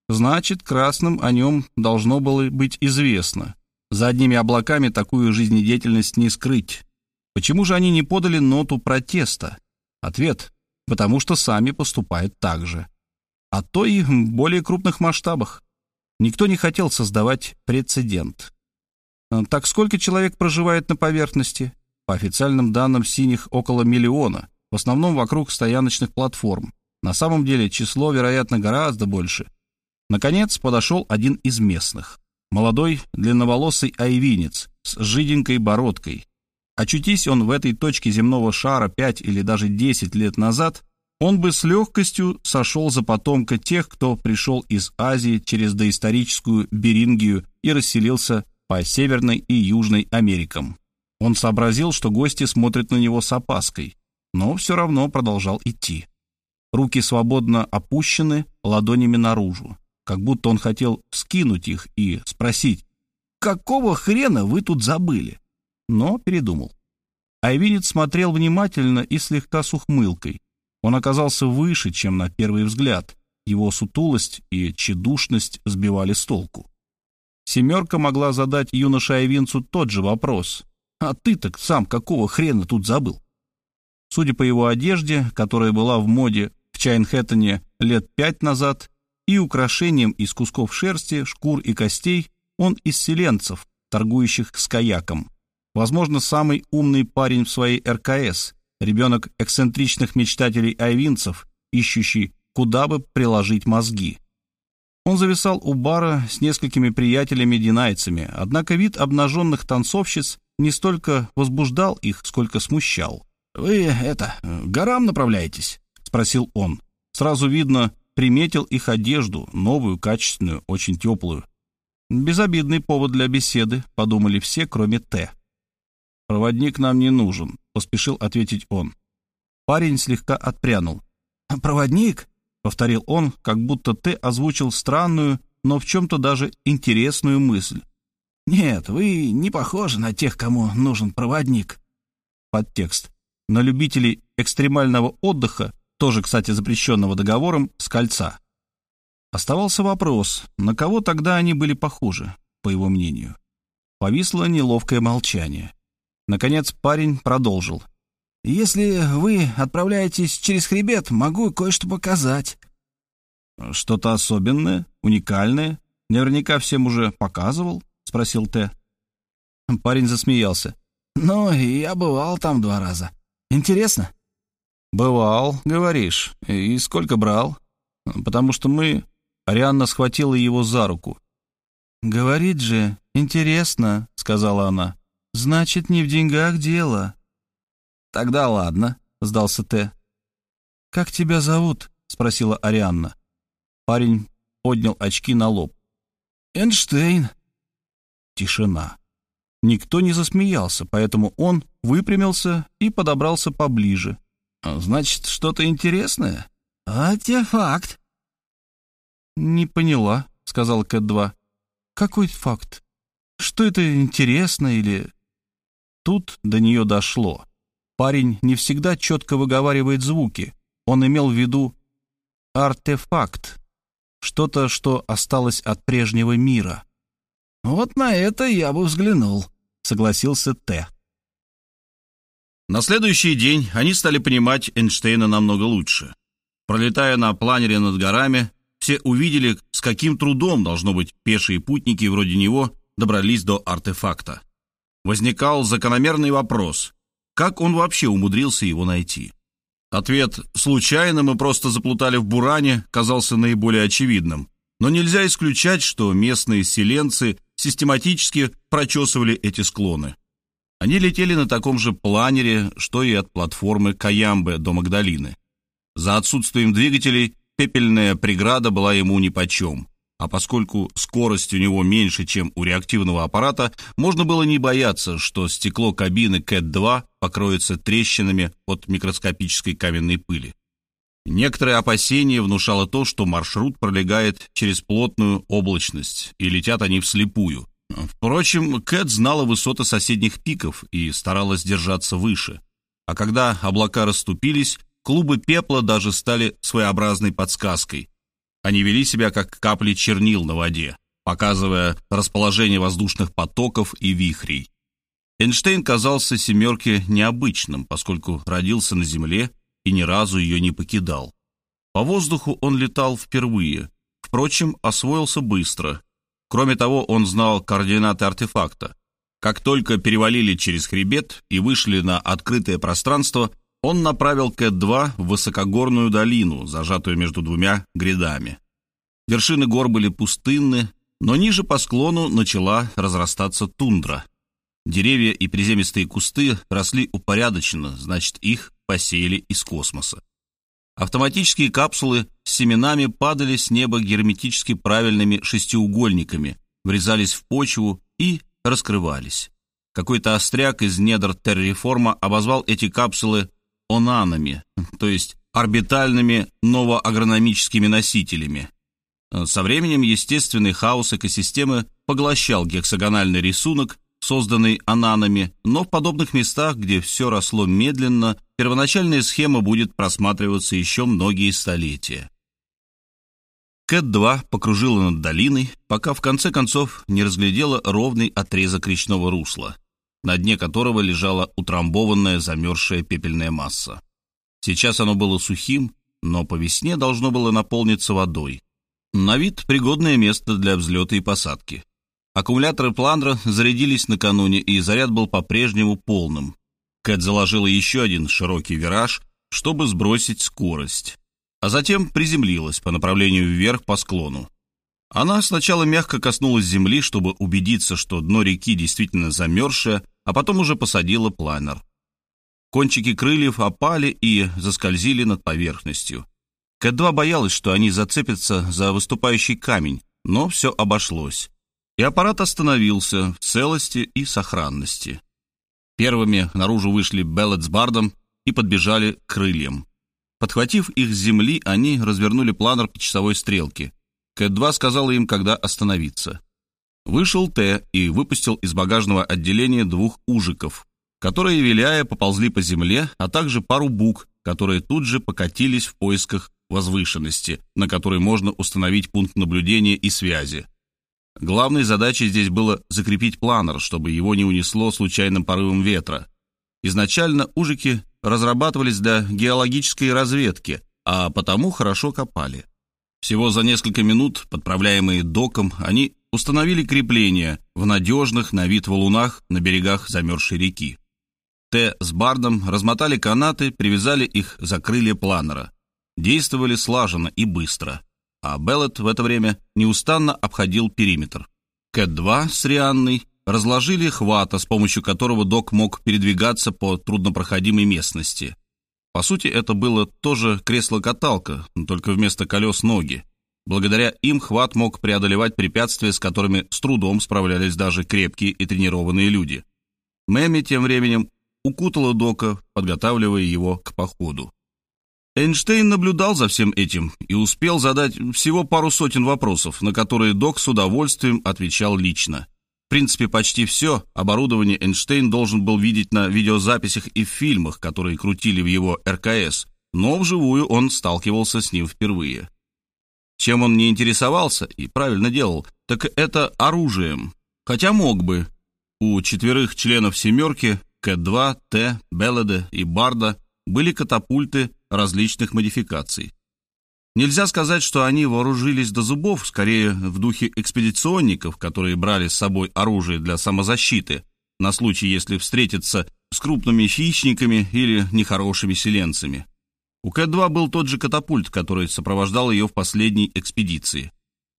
Значит, красным о нем должно было быть известно. За одними облаками такую жизнедеятельность не скрыть. Почему же они не подали ноту протеста? Ответ – потому что сами поступают так же. А то и в более крупных масштабах. Никто не хотел создавать прецедент. А так сколько человек проживает на поверхности? По официальным данным синих около миллиона, в основном вокруг стояночных платформ. На самом деле число, вероятно, гораздо больше – Наконец подошел один из местных. Молодой, длинноволосый айвинец с жиденькой бородкой. Очутись он в этой точке земного шара 5 или даже 10 лет назад, он бы с легкостью сошел за потомка тех, кто пришел из Азии через доисторическую Берингию и расселился по Северной и Южной Америкам. Он сообразил, что гости смотрят на него с опаской, но все равно продолжал идти. Руки свободно опущены, ладонями наружу, как будто он хотел скинуть их и спросить, «Какого хрена вы тут забыли?» Но передумал. Айвинец смотрел внимательно и слегка с ухмылкой. Он оказался выше, чем на первый взгляд. Его сутулость и тщедушность сбивали с толку. Семерка могла задать юноше Айвинцу тот же вопрос. «А ты так сам какого хрена тут забыл?» Судя по его одежде, которая была в моде в Чайнхэттене лет пять назад, и украшениям из кусков шерсти, шкур и костей, он из селенцев, торгующих с каяком. Возможно, самый умный парень в своей РКС, ребенок эксцентричных мечтателей-айвинцев, ищущий, куда бы приложить мозги. Он зависал у бара с несколькими приятелями-динайцами, однако вид обнаженных танцовщиц не столько возбуждал их, сколько смущал. «Вы, это, горам направляетесь?» — спросил он. Сразу видно, приметил их одежду, новую, качественную, очень теплую. Безобидный повод для беседы, подумали все, кроме Т. «Проводник нам не нужен», — поспешил ответить он. Парень слегка отпрянул. «Проводник?» — повторил он, как будто Т озвучил странную, но в чем-то даже интересную мысль. «Нет, вы не похожи на тех, кому нужен проводник». Подтекст. На любителей экстремального отдыха, тоже, кстати, запрещенного договором, с кольца. Оставался вопрос, на кого тогда они были похожи, по его мнению. Повисло неловкое молчание. Наконец парень продолжил. «Если вы отправляетесь через хребет, могу кое-что показать». «Что-то особенное, уникальное? Наверняка всем уже показывал?» — спросил Т. Парень засмеялся. «Ну, я бывал там два раза. Интересно?» «Бывал, говоришь. И сколько брал?» «Потому что мы...» Арианна схватила его за руку. «Говорит же, интересно», — сказала она. Значит, не в деньгах дело. Тогда ладно, сдался Т. Как тебя зовут? спросила Арианна. Парень поднял очки на лоб. Эйнштейн. Тишина. Никто не засмеялся, поэтому он выпрямился и подобрался поближе. «А, «Значит, что-то интересное?» «Артефакт». «Не поняла», — сказал Кэт-2. «Какой факт? Что это интересно или Тут до нее дошло. Парень не всегда четко выговаривает звуки. Он имел в виду артефакт, что-то, что осталось от прежнего мира. «Вот на это я бы взглянул», — согласился Т. На следующий день они стали понимать Эйнштейна намного лучше. Пролетая на планере над горами, все увидели, с каким трудом, должно быть, пешие путники вроде него добрались до артефакта возникал закономерный вопрос, как он вообще умудрился его найти. Ответ «случайно мы просто заплутали в буране» казался наиболее очевидным, но нельзя исключать, что местные селенцы систематически прочесывали эти склоны. Они летели на таком же планере, что и от платформы Каямбе до Магдалины. За отсутствием двигателей пепельная преграда была ему нипочем а поскольку скорость у него меньше, чем у реактивного аппарата, можно было не бояться, что стекло кабины Кэт-2 покроется трещинами от микроскопической каменной пыли. Некоторые опасения внушало то, что маршрут пролегает через плотную облачность, и летят они вслепую. Впрочем, Кэт знала высоты соседних пиков и старалась держаться выше. А когда облака расступились, клубы пепла даже стали своеобразной подсказкой – они вели себя как капли чернил на воде, показывая расположение воздушных потоков и вихрей. Эйнштейн казался семерке необычным, поскольку родился на Земле и ни разу ее не покидал. По воздуху он летал впервые, впрочем, освоился быстро. Кроме того, он знал координаты артефакта. Как только перевалили через хребет и вышли на открытое пространство, он направил Кэт-2 в высокогорную долину, зажатую между двумя грядами. Вершины гор были пустынны, но ниже по склону начала разрастаться тундра. Деревья и приземистые кусты росли упорядоченно, значит, их посеяли из космоса. Автоматические капсулы с семенами падали с неба герметически правильными шестиугольниками, врезались в почву и раскрывались. Какой-то остряк из недр терреформа обозвал эти капсулы онанами, то есть орбитальными новоагрономическими носителями. Со временем естественный хаос экосистемы поглощал гексагональный рисунок, созданный ананами, но в подобных местах, где все росло медленно, первоначальная схема будет просматриваться еще многие столетия. Кэт-2 покружила над долиной, пока в конце концов не разглядела ровный отрезок речного русла, на дне которого лежала утрамбованная замерзшая пепельная масса. Сейчас оно было сухим, но по весне должно было наполниться водой. На вид пригодное место для взлета и посадки. Аккумуляторы пландра зарядились накануне, и заряд был по-прежнему полным. Кэт заложила еще один широкий вираж, чтобы сбросить скорость, а затем приземлилась по направлению вверх по склону. Она сначала мягко коснулась земли, чтобы убедиться, что дно реки действительно замерзшее, а потом уже посадила планер. Кончики крыльев опали и заскользили над поверхностью. К2 боялась, что они зацепятся за выступающий камень, но все обошлось. И аппарат остановился в целости и сохранности. Первыми наружу вышли Беллет с Бардом и подбежали к крыльям. Подхватив их с земли, они развернули планер по часовой стрелке. Кэт-2 сказала им, когда остановиться. Вышел Т и выпустил из багажного отделения двух ужиков, которые, виляя, поползли по земле, а также пару бук, которые тут же покатились в поисках возвышенности, на которой можно установить пункт наблюдения и связи. Главной задачей здесь было закрепить планер, чтобы его не унесло случайным порывом ветра. Изначально ужики разрабатывались для геологической разведки, а потому хорошо копали. Всего за несколько минут, подправляемые доком, они установили крепления в надежных на вид валунах на берегах замерзшей реки. Т с Бардом размотали канаты, привязали их за крылья планера. Действовали слаженно и быстро, а Беллет в это время неустанно обходил периметр. Кэт-2 с Рианной разложили хвата, с помощью которого док мог передвигаться по труднопроходимой местности. По сути, это было тоже кресло-каталка, только вместо колес ноги. Благодаря им хват мог преодолевать препятствия, с которыми с трудом справлялись даже крепкие и тренированные люди. Мэми тем временем укутала Дока, подготавливая его к походу. Эйнштейн наблюдал за всем этим и успел задать всего пару сотен вопросов, на которые Док с удовольствием отвечал лично. В принципе, почти все оборудование Эйнштейн должен был видеть на видеозаписях и фильмах, которые крутили в его РКС, но вживую он сталкивался с ним впервые. Чем он не интересовался и правильно делал, так это оружием. Хотя мог бы. У четверых членов «семерки» К-2, Т, Белледе и Барда были катапульты различных модификаций. Нельзя сказать, что они вооружились до зубов, скорее в духе экспедиционников, которые брали с собой оружие для самозащиты, на случай, если встретиться с крупными хищниками или нехорошими селенцами. У К-2 был тот же катапульт, который сопровождал ее в последней экспедиции.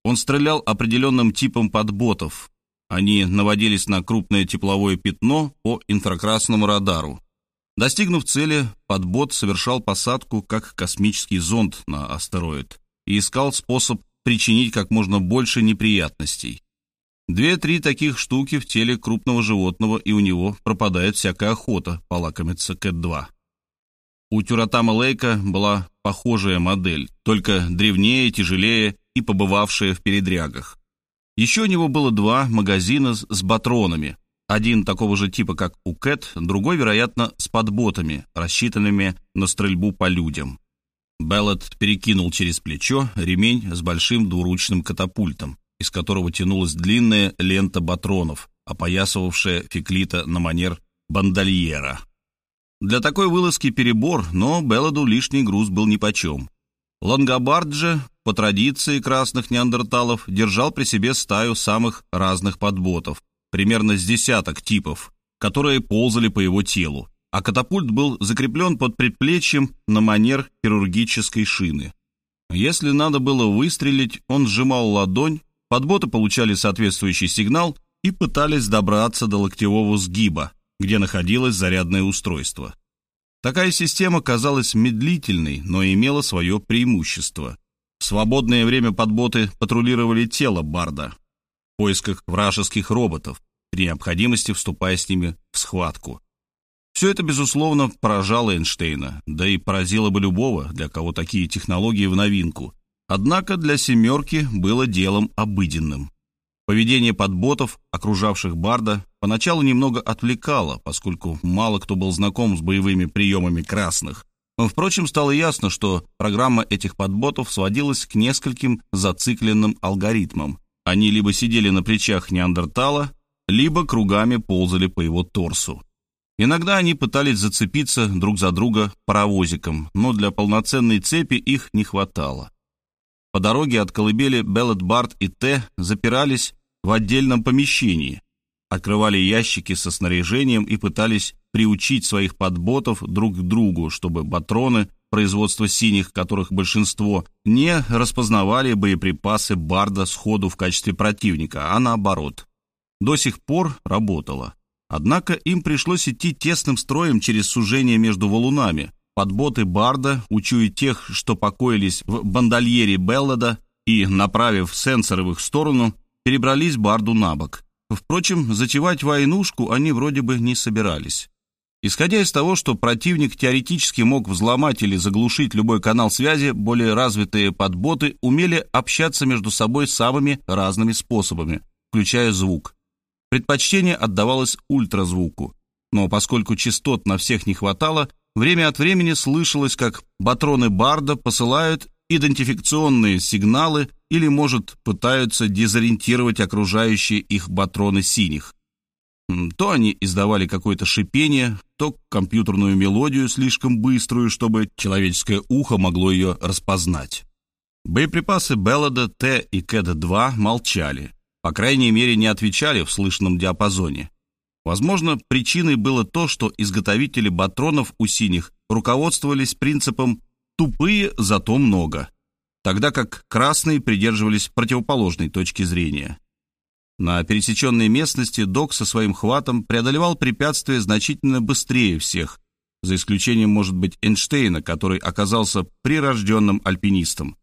Он стрелял определенным типом подботов, они наводились на крупное тепловое пятно по инфракрасному радару. Достигнув цели, подбот совершал посадку как космический зонд на астероид и искал способ причинить как можно больше неприятностей. Две-три таких штуки в теле крупного животного, и у него пропадает всякая охота полакомиться Кэт-2. У Тюратама Лейка была похожая модель, только древнее, тяжелее и побывавшая в передрягах. Еще у него было два магазина с батронами. Один такого же типа, как у Кэт, другой, вероятно, с подботами, рассчитанными на стрельбу по людям. Беллет перекинул через плечо ремень с большим двуручным катапультом, из которого тянулась длинная лента батронов, опоясывавшая феклита на манер бандольера. Для такой вылазки перебор, но Белладу лишний груз был нипочем. Лонгобард же, по традиции красных неандерталов, держал при себе стаю самых разных подботов, примерно с десяток типов, которые ползали по его телу, а катапульт был закреплен под предплечьем на манер хирургической шины. Если надо было выстрелить, он сжимал ладонь, подботы получали соответствующий сигнал, и пытались добраться до локтевого сгиба, где находилось зарядное устройство. Такая система казалась медлительной, но имела свое преимущество. В свободное время подботы патрулировали тело Барда поисках вражеских роботов, при необходимости вступая с ними в схватку. Все это, безусловно, поражало Эйнштейна, да и поразило бы любого, для кого такие технологии в новинку. Однако для «семерки» было делом обыденным. Поведение подботов, окружавших Барда, поначалу немного отвлекало, поскольку мало кто был знаком с боевыми приемами красных. Впрочем, стало ясно, что программа этих подботов сводилась к нескольким зацикленным алгоритмам. Они либо сидели на плечах Неандертала, либо кругами ползали по его торсу. Иногда они пытались зацепиться друг за друга паровозиком, но для полноценной цепи их не хватало. По дороге от колыбели Беллет Барт и Т запирались в отдельном помещении, открывали ящики со снаряжением и пытались приучить своих подботов друг к другу, чтобы батроны производства синих, которых большинство, не распознавали боеприпасы Барда сходу в качестве противника, а наоборот. До сих пор работало. Однако им пришлось идти тесным строем через сужение между валунами. Подботы Барда, учуя тех, что покоились в бандольере Беллада, и, направив сенсоры в их сторону, перебрались Барду на бок. Впрочем, затевать войнушку они вроде бы не собирались. Исходя из того, что противник теоретически мог взломать или заглушить любой канал связи, более развитые подботы умели общаться между собой самыми разными способами, включая звук. Предпочтение отдавалось ультразвуку, но поскольку частот на всех не хватало, время от времени слышалось, как батроны Барда посылают идентификационные сигналы или, может, пытаются дезориентировать окружающие их батроны синих. То они издавали какое-то шипение, то компьютерную мелодию слишком быструю, чтобы человеческое ухо могло ее распознать. Боеприпасы Беллада Т и Кэда-2 молчали, по крайней мере, не отвечали в слышном диапазоне. Возможно, причиной было то, что изготовители батронов у синих руководствовались принципом «тупые, зато много», тогда как красные придерживались противоположной точки зрения. На пересеченной местности док со своим хватом преодолевал препятствия значительно быстрее всех, за исключением, может быть, Эйнштейна, который оказался прирожденным альпинистом.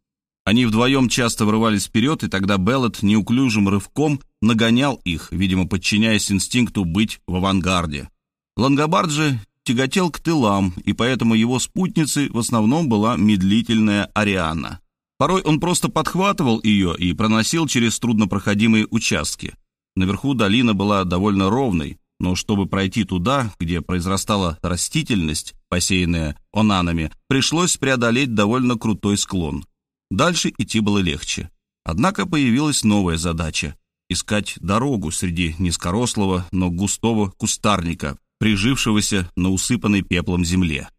Они вдвоем часто врывались вперед, и тогда Беллет неуклюжим рывком нагонял их, видимо, подчиняясь инстинкту быть в авангарде. Лангобард же тяготел к тылам, и поэтому его спутницей в основном была медлительная Ариана. Порой он просто подхватывал ее и проносил через труднопроходимые участки. Наверху долина была довольно ровной, но чтобы пройти туда, где произрастала растительность, посеянная онанами, пришлось преодолеть довольно крутой склон. Дальше идти было легче. Однако появилась новая задача — искать дорогу среди низкорослого, но густого кустарника, прижившегося на усыпанной пеплом земле.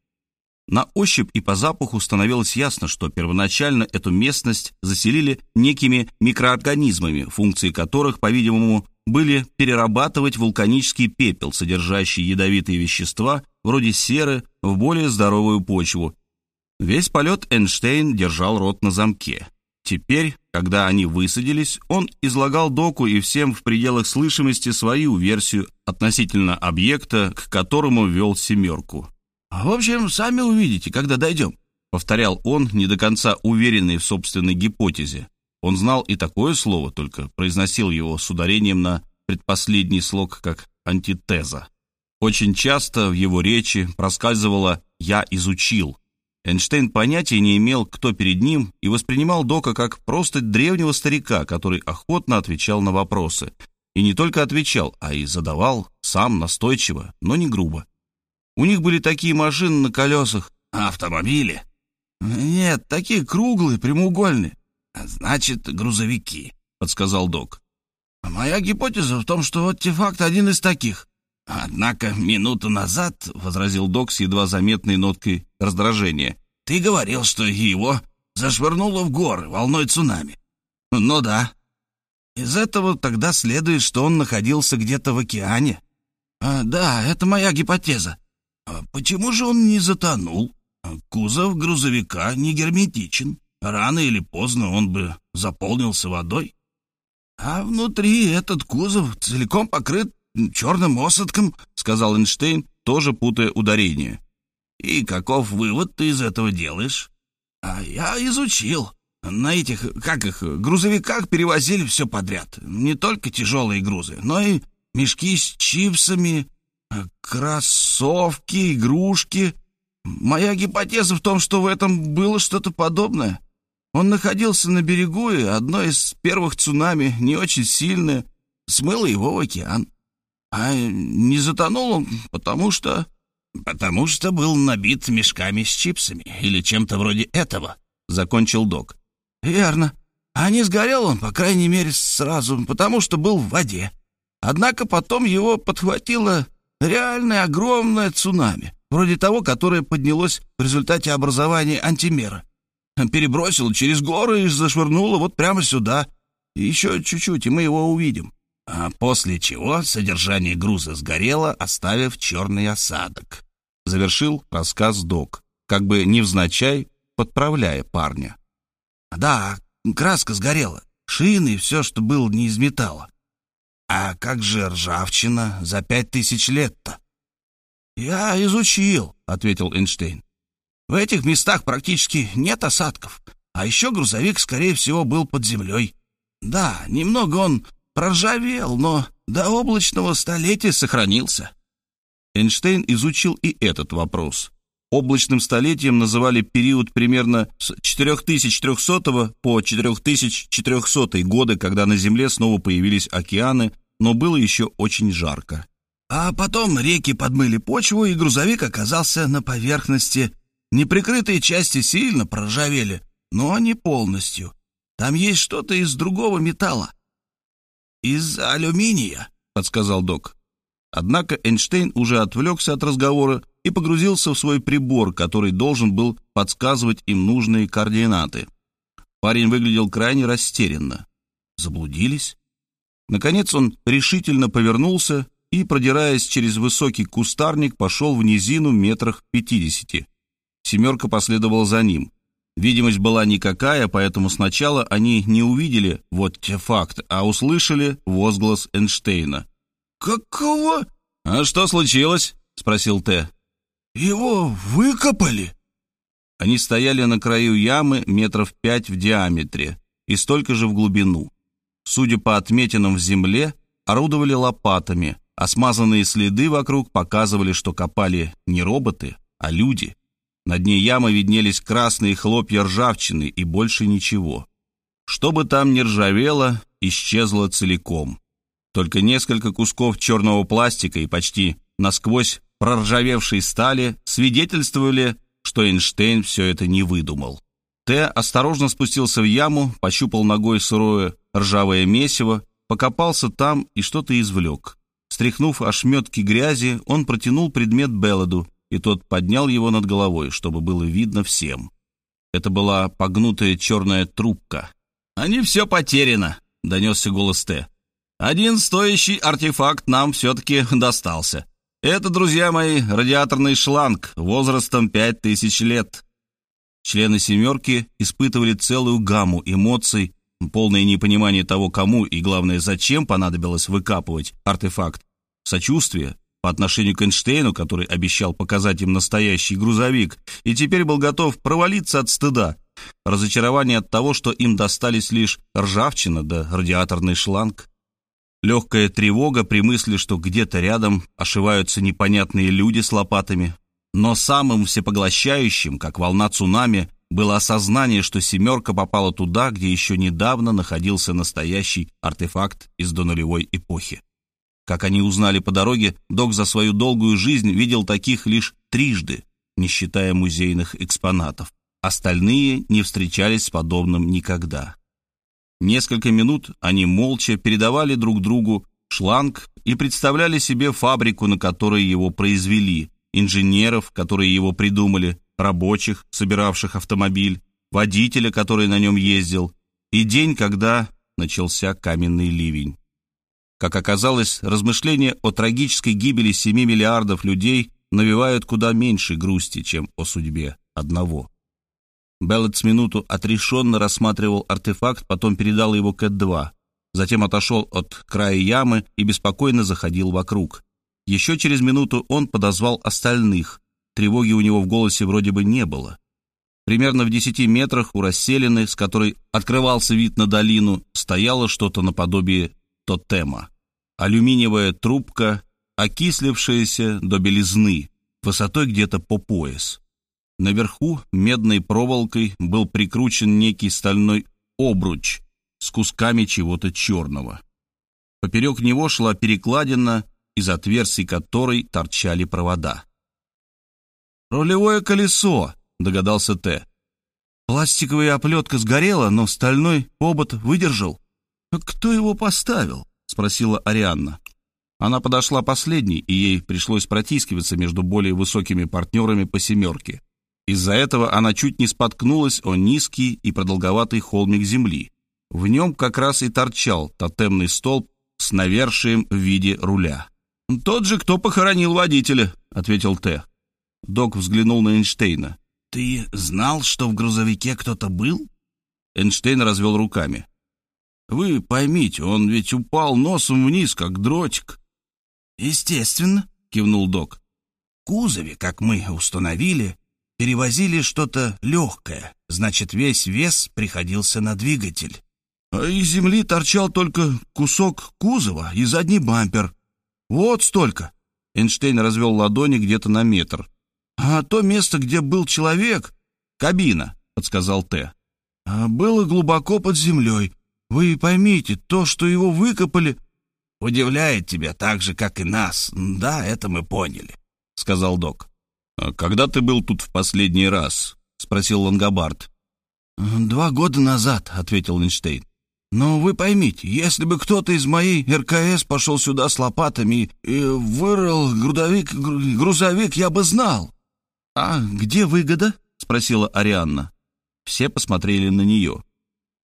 На ощупь и по запаху становилось ясно, что первоначально эту местность заселили некими микроорганизмами, функции которых, по-видимому, были перерабатывать вулканический пепел, содержащий ядовитые вещества, вроде серы, в более здоровую почву. Весь полет Эйнштейн держал рот на замке. Теперь, когда они высадились, он излагал доку и всем в пределах слышимости свою версию относительно объекта, к которому вел «семерку». «В общем, сами увидите, когда дойдем», — повторял он, не до конца уверенный в собственной гипотезе. Он знал и такое слово, только произносил его с ударением на предпоследний слог как антитеза. Очень часто в его речи проскальзывало «я изучил». Эйнштейн понятия не имел, кто перед ним, и воспринимал Дока как просто древнего старика, который охотно отвечал на вопросы. И не только отвечал, а и задавал сам настойчиво, но не грубо. У них были такие машины на колесах. Автомобили? Нет, такие круглые, прямоугольные. Значит, грузовики, подсказал док. Моя гипотеза в том, что артефакт один из таких. Однако минуту назад, возразил док с едва заметной ноткой раздражения, ты говорил, что его зашвырнуло в горы волной цунами. Ну да. Из этого тогда следует, что он находился где-то в океане. А, да, это моя гипотеза. А почему же он не затонул? Кузов грузовика не герметичен. Рано или поздно он бы заполнился водой. «А внутри этот кузов целиком покрыт черным осадком», — сказал Эйнштейн, тоже путая ударение. «И каков вывод ты из этого делаешь?» «А я изучил. На этих, как их, грузовиках перевозили все подряд. Не только тяжелые грузы, но и мешки с чипсами, кроссовки, игрушки. Моя гипотеза в том, что в этом было что-то подобное. Он находился на берегу, и одно из первых цунами, не очень сильное, смыло его в океан. А не затонул он, потому что... «Потому что был набит мешками с чипсами или чем-то вроде этого», — закончил док. «Верно. А не сгорел он, по крайней мере, сразу, потому что был в воде. Однако потом его подхватило реальное огромное цунами, вроде того, которое поднялось в результате образования антимера. Перебросило через горы и зашвырнуло вот прямо сюда. Еще чуть-чуть, и мы его увидим. А после чего содержание груза сгорело, оставив черный осадок. Завершил рассказ док, как бы невзначай подправляя парня. Да, краска сгорела, шины и все, что было не из металла. А как же ржавчина за пять тысяч лет-то? Я изучил, ответил Эйнштейн. В этих местах практически нет осадков. А еще грузовик, скорее всего, был под землей. Да, немного он проржавел, но до облачного столетия сохранился. Эйнштейн изучил и этот вопрос. Облачным столетием называли период примерно с 4300 по 4400 годы, когда на Земле снова появились океаны, но было еще очень жарко. А потом реки подмыли почву, и грузовик оказался на поверхности. Неприкрытые части сильно проржавели, но не полностью. Там есть что-то из другого металла. «Из алюминия», — подсказал док. Однако Эйнштейн уже отвлекся от разговора и погрузился в свой прибор, который должен был подсказывать им нужные координаты. Парень выглядел крайне растерянно. Заблудились? Наконец он решительно повернулся и, продираясь через высокий кустарник, пошел в низину метрах пятидесяти. Семерка последовала за ним. Видимость была никакая, поэтому сначала они не увидели вот те факты, а услышали возглас Эйнштейна. «Какого?» «А что случилось?» — спросил Т. «Его выкопали?» Они стояли на краю ямы метров пять в диаметре и столько же в глубину. Судя по отметинам в земле, орудовали лопатами, а смазанные следы вокруг показывали, что копали не роботы, а люди. На дне ямы виднелись красные хлопья ржавчины и больше ничего. Что бы там ни ржавело, исчезло целиком. Только несколько кусков черного пластика и почти насквозь проржавевшей стали свидетельствовали, что Эйнштейн все это не выдумал. Т осторожно спустился в яму, пощупал ногой сырое ржавое месиво, покопался там и что-то извлек. Стряхнув ошметки грязи, он протянул предмет Белладу, и тот поднял его над головой, чтобы было видно всем. Это была погнутая черная трубка. «А не все потеряно», — донесся голос Т. «Один стоящий артефакт нам все-таки достался. Это, друзья мои, радиаторный шланг возрастом пять тысяч лет. Члены «семерки» испытывали целую гамму эмоций, полное непонимание того, кому и, главное, зачем понадобилось выкапывать артефакт, сочувствие по отношению к Эйнштейну, который обещал показать им настоящий грузовик, и теперь был готов провалиться от стыда, разочарование от того, что им достались лишь ржавчина да радиаторный шланг. Легкая тревога при мысли, что где-то рядом ошиваются непонятные люди с лопатами. Но самым всепоглощающим, как волна цунами, было осознание, что «семерка» попала туда, где еще недавно находился настоящий артефакт из донулевой эпохи. Как они узнали по дороге, док за свою долгую жизнь видел таких лишь трижды, не считая музейных экспонатов. Остальные не встречались с подобным никогда. Несколько минут они молча передавали друг другу шланг и представляли себе фабрику, на которой его произвели, инженеров, которые его придумали, рабочих, собиравших автомобиль, водителя, который на нем ездил, и день, когда начался каменный ливень. Как оказалось, размышления о трагической гибели 7 миллиардов людей навевают куда меньше грусти, чем о судьбе одного. Беллет с минуту отрешенно рассматривал артефакт, потом передал его Кэт-2. затем отошел от края ямы и беспокойно заходил вокруг. Еще через минуту он подозвал остальных. Тревоги у него в голосе вроде бы не было. Примерно в десяти метрах у расселены, с которой открывался вид на долину, стояло что-то наподобие тотема. Алюминиевая трубка, окислившаяся до белизны, высотой где-то по пояс. Наверху медной проволокой был прикручен некий стальной обруч с кусками чего-то черного. Поперек него шла перекладина, из отверстий которой торчали провода. «Рулевое колесо», — догадался Т. «Пластиковая оплетка сгорела, но стальной обод выдержал». «Кто его поставил?» — спросила Арианна. Она подошла последней, и ей пришлось протискиваться между более высокими партнерами по семерке. Из-за этого она чуть не споткнулась о низкий и продолговатый холмик земли. В нем как раз и торчал тотемный столб с навершием в виде руля. «Тот же, кто похоронил водителя», — ответил Т. Док взглянул на Эйнштейна. «Ты знал, что в грузовике кто-то был?» Эйнштейн развел руками. «Вы поймите, он ведь упал носом вниз, как дротик». «Естественно», — кивнул док. «В кузове, как мы установили, перевозили что-то легкое, значит, весь вес приходился на двигатель. А из земли торчал только кусок кузова и задний бампер. Вот столько. Эйнштейн развел ладони где-то на метр. А то место, где был человек, кабина, подсказал Т. А было глубоко под землей. Вы поймите, то, что его выкопали... Удивляет тебя так же, как и нас. Да, это мы поняли, сказал док. «А когда ты был тут в последний раз?» — спросил Лангобард. «Два года назад», — ответил Эйнштейн. «Но вы поймите, если бы кто-то из моей РКС пошел сюда с лопатами и вырыл грудовик, грузовик, я бы знал». «А где выгода?» — спросила Арианна. Все посмотрели на нее.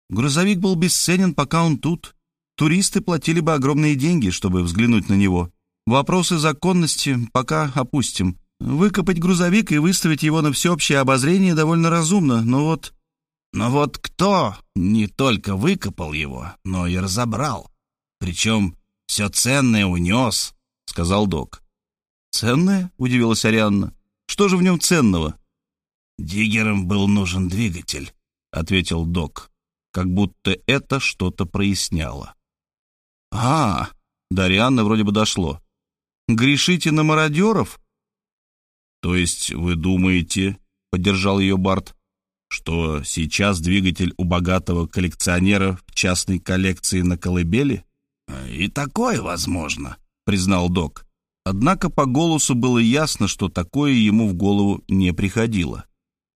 Грузовик был бесценен, пока он тут. Туристы платили бы огромные деньги, чтобы взглянуть на него. Вопросы законности пока опустим. Выкопать грузовик и выставить его на всеобщее обозрение довольно разумно, но вот... Но вот кто не только выкопал его, но и разобрал. Причем все ценное унес, — сказал док. «Ценное?» — удивилась Арианна. «Что же в нем ценного?» «Диггерам был нужен двигатель», — ответил док, как будто это что-то проясняло. «А, до Арианны вроде бы дошло. Грешите на мародеров?» «То есть вы думаете, — поддержал ее Барт, — что сейчас двигатель у богатого коллекционера в частной коллекции на колыбели?» «И такое возможно», — признал док. Однако по голосу было ясно, что такое ему в голову не приходило.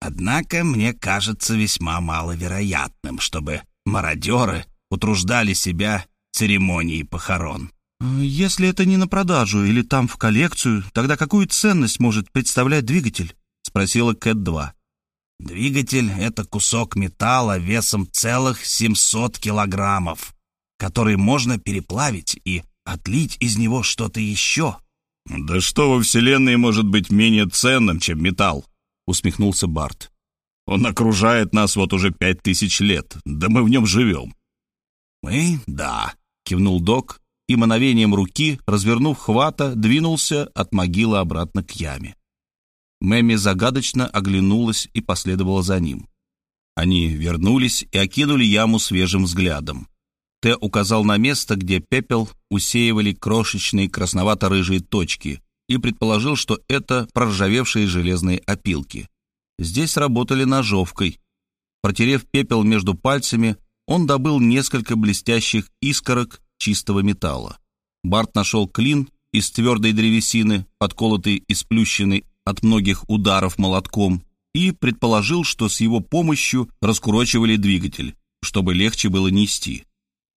«Однако мне кажется весьма маловероятным, чтобы мародеры утруждали себя церемонией похорон». «Если это не на продажу или там в коллекцию, тогда какую ценность может представлять двигатель?» — спросила Кэт-2. «Двигатель — это кусок металла весом целых 700 килограммов, который можно переплавить и отлить из него что-то еще». «Да что во Вселенной может быть менее ценным, чем металл?» — усмехнулся Барт. «Он окружает нас вот уже пять тысяч лет, да мы в нем живем». «Мы — да», — кивнул док и мановением руки, развернув хвата, двинулся от могилы обратно к яме. Мэми загадочно оглянулась и последовала за ним. Они вернулись и окинули яму свежим взглядом. Т указал на место, где пепел усеивали крошечные красновато-рыжие точки, и предположил, что это проржавевшие железные опилки. Здесь работали ножовкой. Протерев пепел между пальцами, он добыл несколько блестящих искорок чистого металла. Барт нашел клин из твердой древесины, подколотый и сплющенный от многих ударов молотком, и предположил, что с его помощью раскурочивали двигатель, чтобы легче было нести.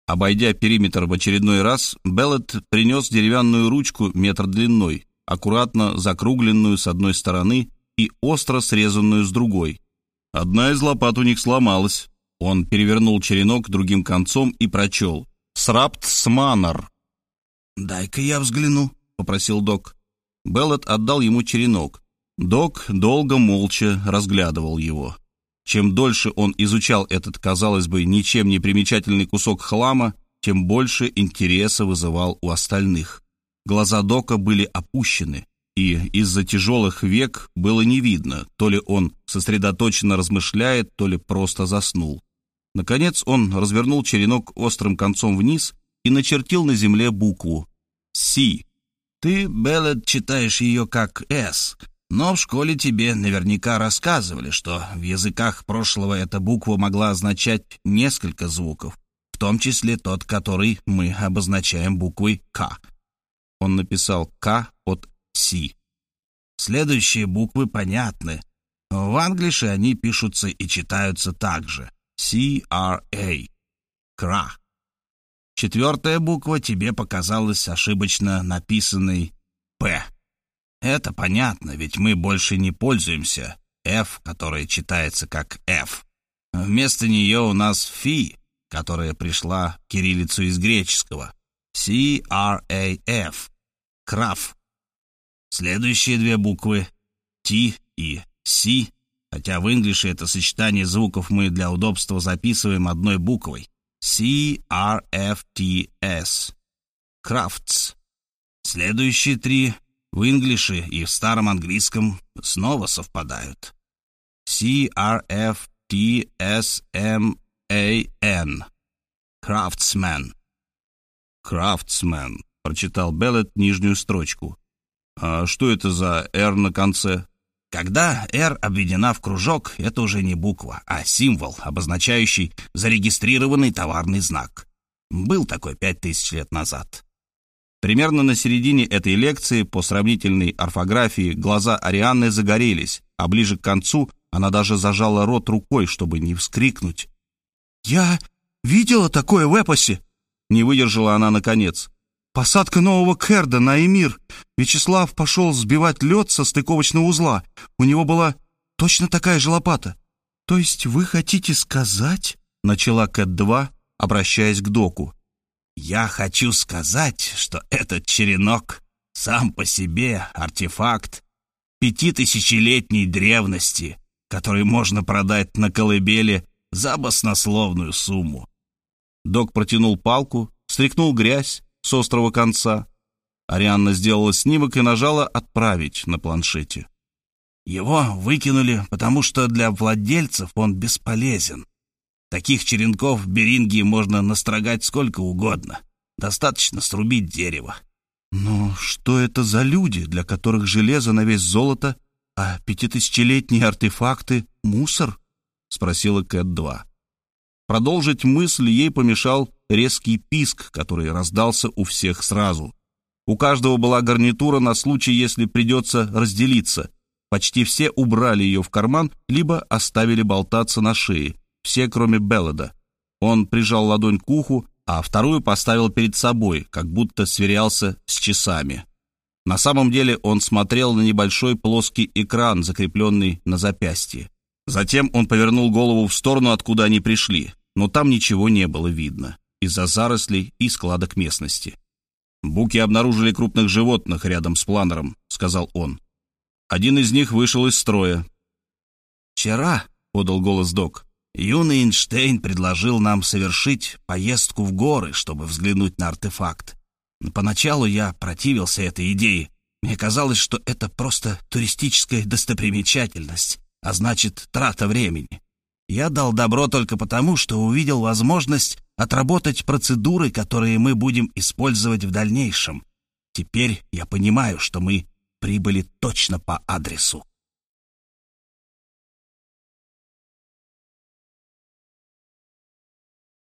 Обойдя периметр в очередной раз, Беллет принес деревянную ручку метр длиной, аккуратно закругленную с одной стороны и остро срезанную с другой. Одна из лопат у них сломалась. Он перевернул черенок другим концом и прочел Срапт Сманер». «Дай-ка я взгляну», — попросил док. Беллет отдал ему черенок. Док долго молча разглядывал его. Чем дольше он изучал этот, казалось бы, ничем не примечательный кусок хлама, тем больше интереса вызывал у остальных. Глаза Дока были опущены, и из-за тяжелых век было не видно, то ли он сосредоточенно размышляет, то ли просто заснул. Наконец он развернул черенок острым концом вниз и начертил на земле букву «Си». «Ты, Беллет, читаешь ее как «С», но в школе тебе наверняка рассказывали, что в языках прошлого эта буква могла означать несколько звуков, в том числе тот, который мы обозначаем буквой «К». Он написал «К» от «Си». Следующие буквы понятны. В англише они пишутся и читаются так же. C-R-A. Кра. Четвертая буква тебе показалась ошибочно написанной «П». Это понятно, ведь мы больше не пользуемся F, которая читается как F. Вместо нее у нас фи, которая пришла кириллицу из греческого. C-R-A-F. Краф. Следующие две буквы T и C, хотя в инглише это сочетание звуков мы для удобства записываем одной буквой. C-R-F-T-S. Crafts. Следующие три в инглише и в старом английском снова совпадают. C-R-F-T-S-M-A-N. Craftsman. Craftsman, прочитал Беллет нижнюю строчку. А что это за «Р» на конце? Когда «Р» обведена в кружок, это уже не буква, а символ, обозначающий зарегистрированный товарный знак. Был такой пять тысяч лет назад. Примерно на середине этой лекции по сравнительной орфографии глаза Арианны загорелись, а ближе к концу она даже зажала рот рукой, чтобы не вскрикнуть. «Я видела такое в эпосе!» Не выдержала она наконец. «Посадка нового Керда на Эмир. Вячеслав пошел сбивать лед со стыковочного узла. У него была точно такая же лопата. То есть вы хотите сказать...» Начала Кэт-2, обращаясь к доку. Я хочу сказать, что этот черенок сам по себе артефакт пятитысячелетней древности, который можно продать на колыбели за баснословную сумму. Док протянул палку, стряхнул грязь с острого конца. Арианна сделала снимок и нажала «Отправить» на планшете. Его выкинули, потому что для владельцев он бесполезен. Таких черенков в Берингии можно настрогать сколько угодно. Достаточно срубить дерево. Но что это за люди, для которых железо на весь золото, а пятитысячелетние артефакты — мусор? — спросила Кэт-2. Продолжить мысль ей помешал резкий писк, который раздался у всех сразу. У каждого была гарнитура на случай, если придется разделиться. Почти все убрали ее в карман, либо оставили болтаться на шее, все, кроме Беллада. Он прижал ладонь к уху, а вторую поставил перед собой, как будто сверялся с часами. На самом деле он смотрел на небольшой плоский экран, закрепленный на запястье. Затем он повернул голову в сторону, откуда они пришли, но там ничего не было видно из-за зарослей и складок местности. «Буки обнаружили крупных животных рядом с планером», — сказал он. Один из них вышел из строя. «Вчера», — подал голос док, Юный Эйнштейн предложил нам совершить поездку в горы, чтобы взглянуть на артефакт. Поначалу я противился этой идее. Мне казалось, что это просто туристическая достопримечательность, а значит, трата времени. Я дал добро только потому, что увидел возможность отработать процедуры, которые мы будем использовать в дальнейшем. Теперь я понимаю, что мы прибыли точно по адресу.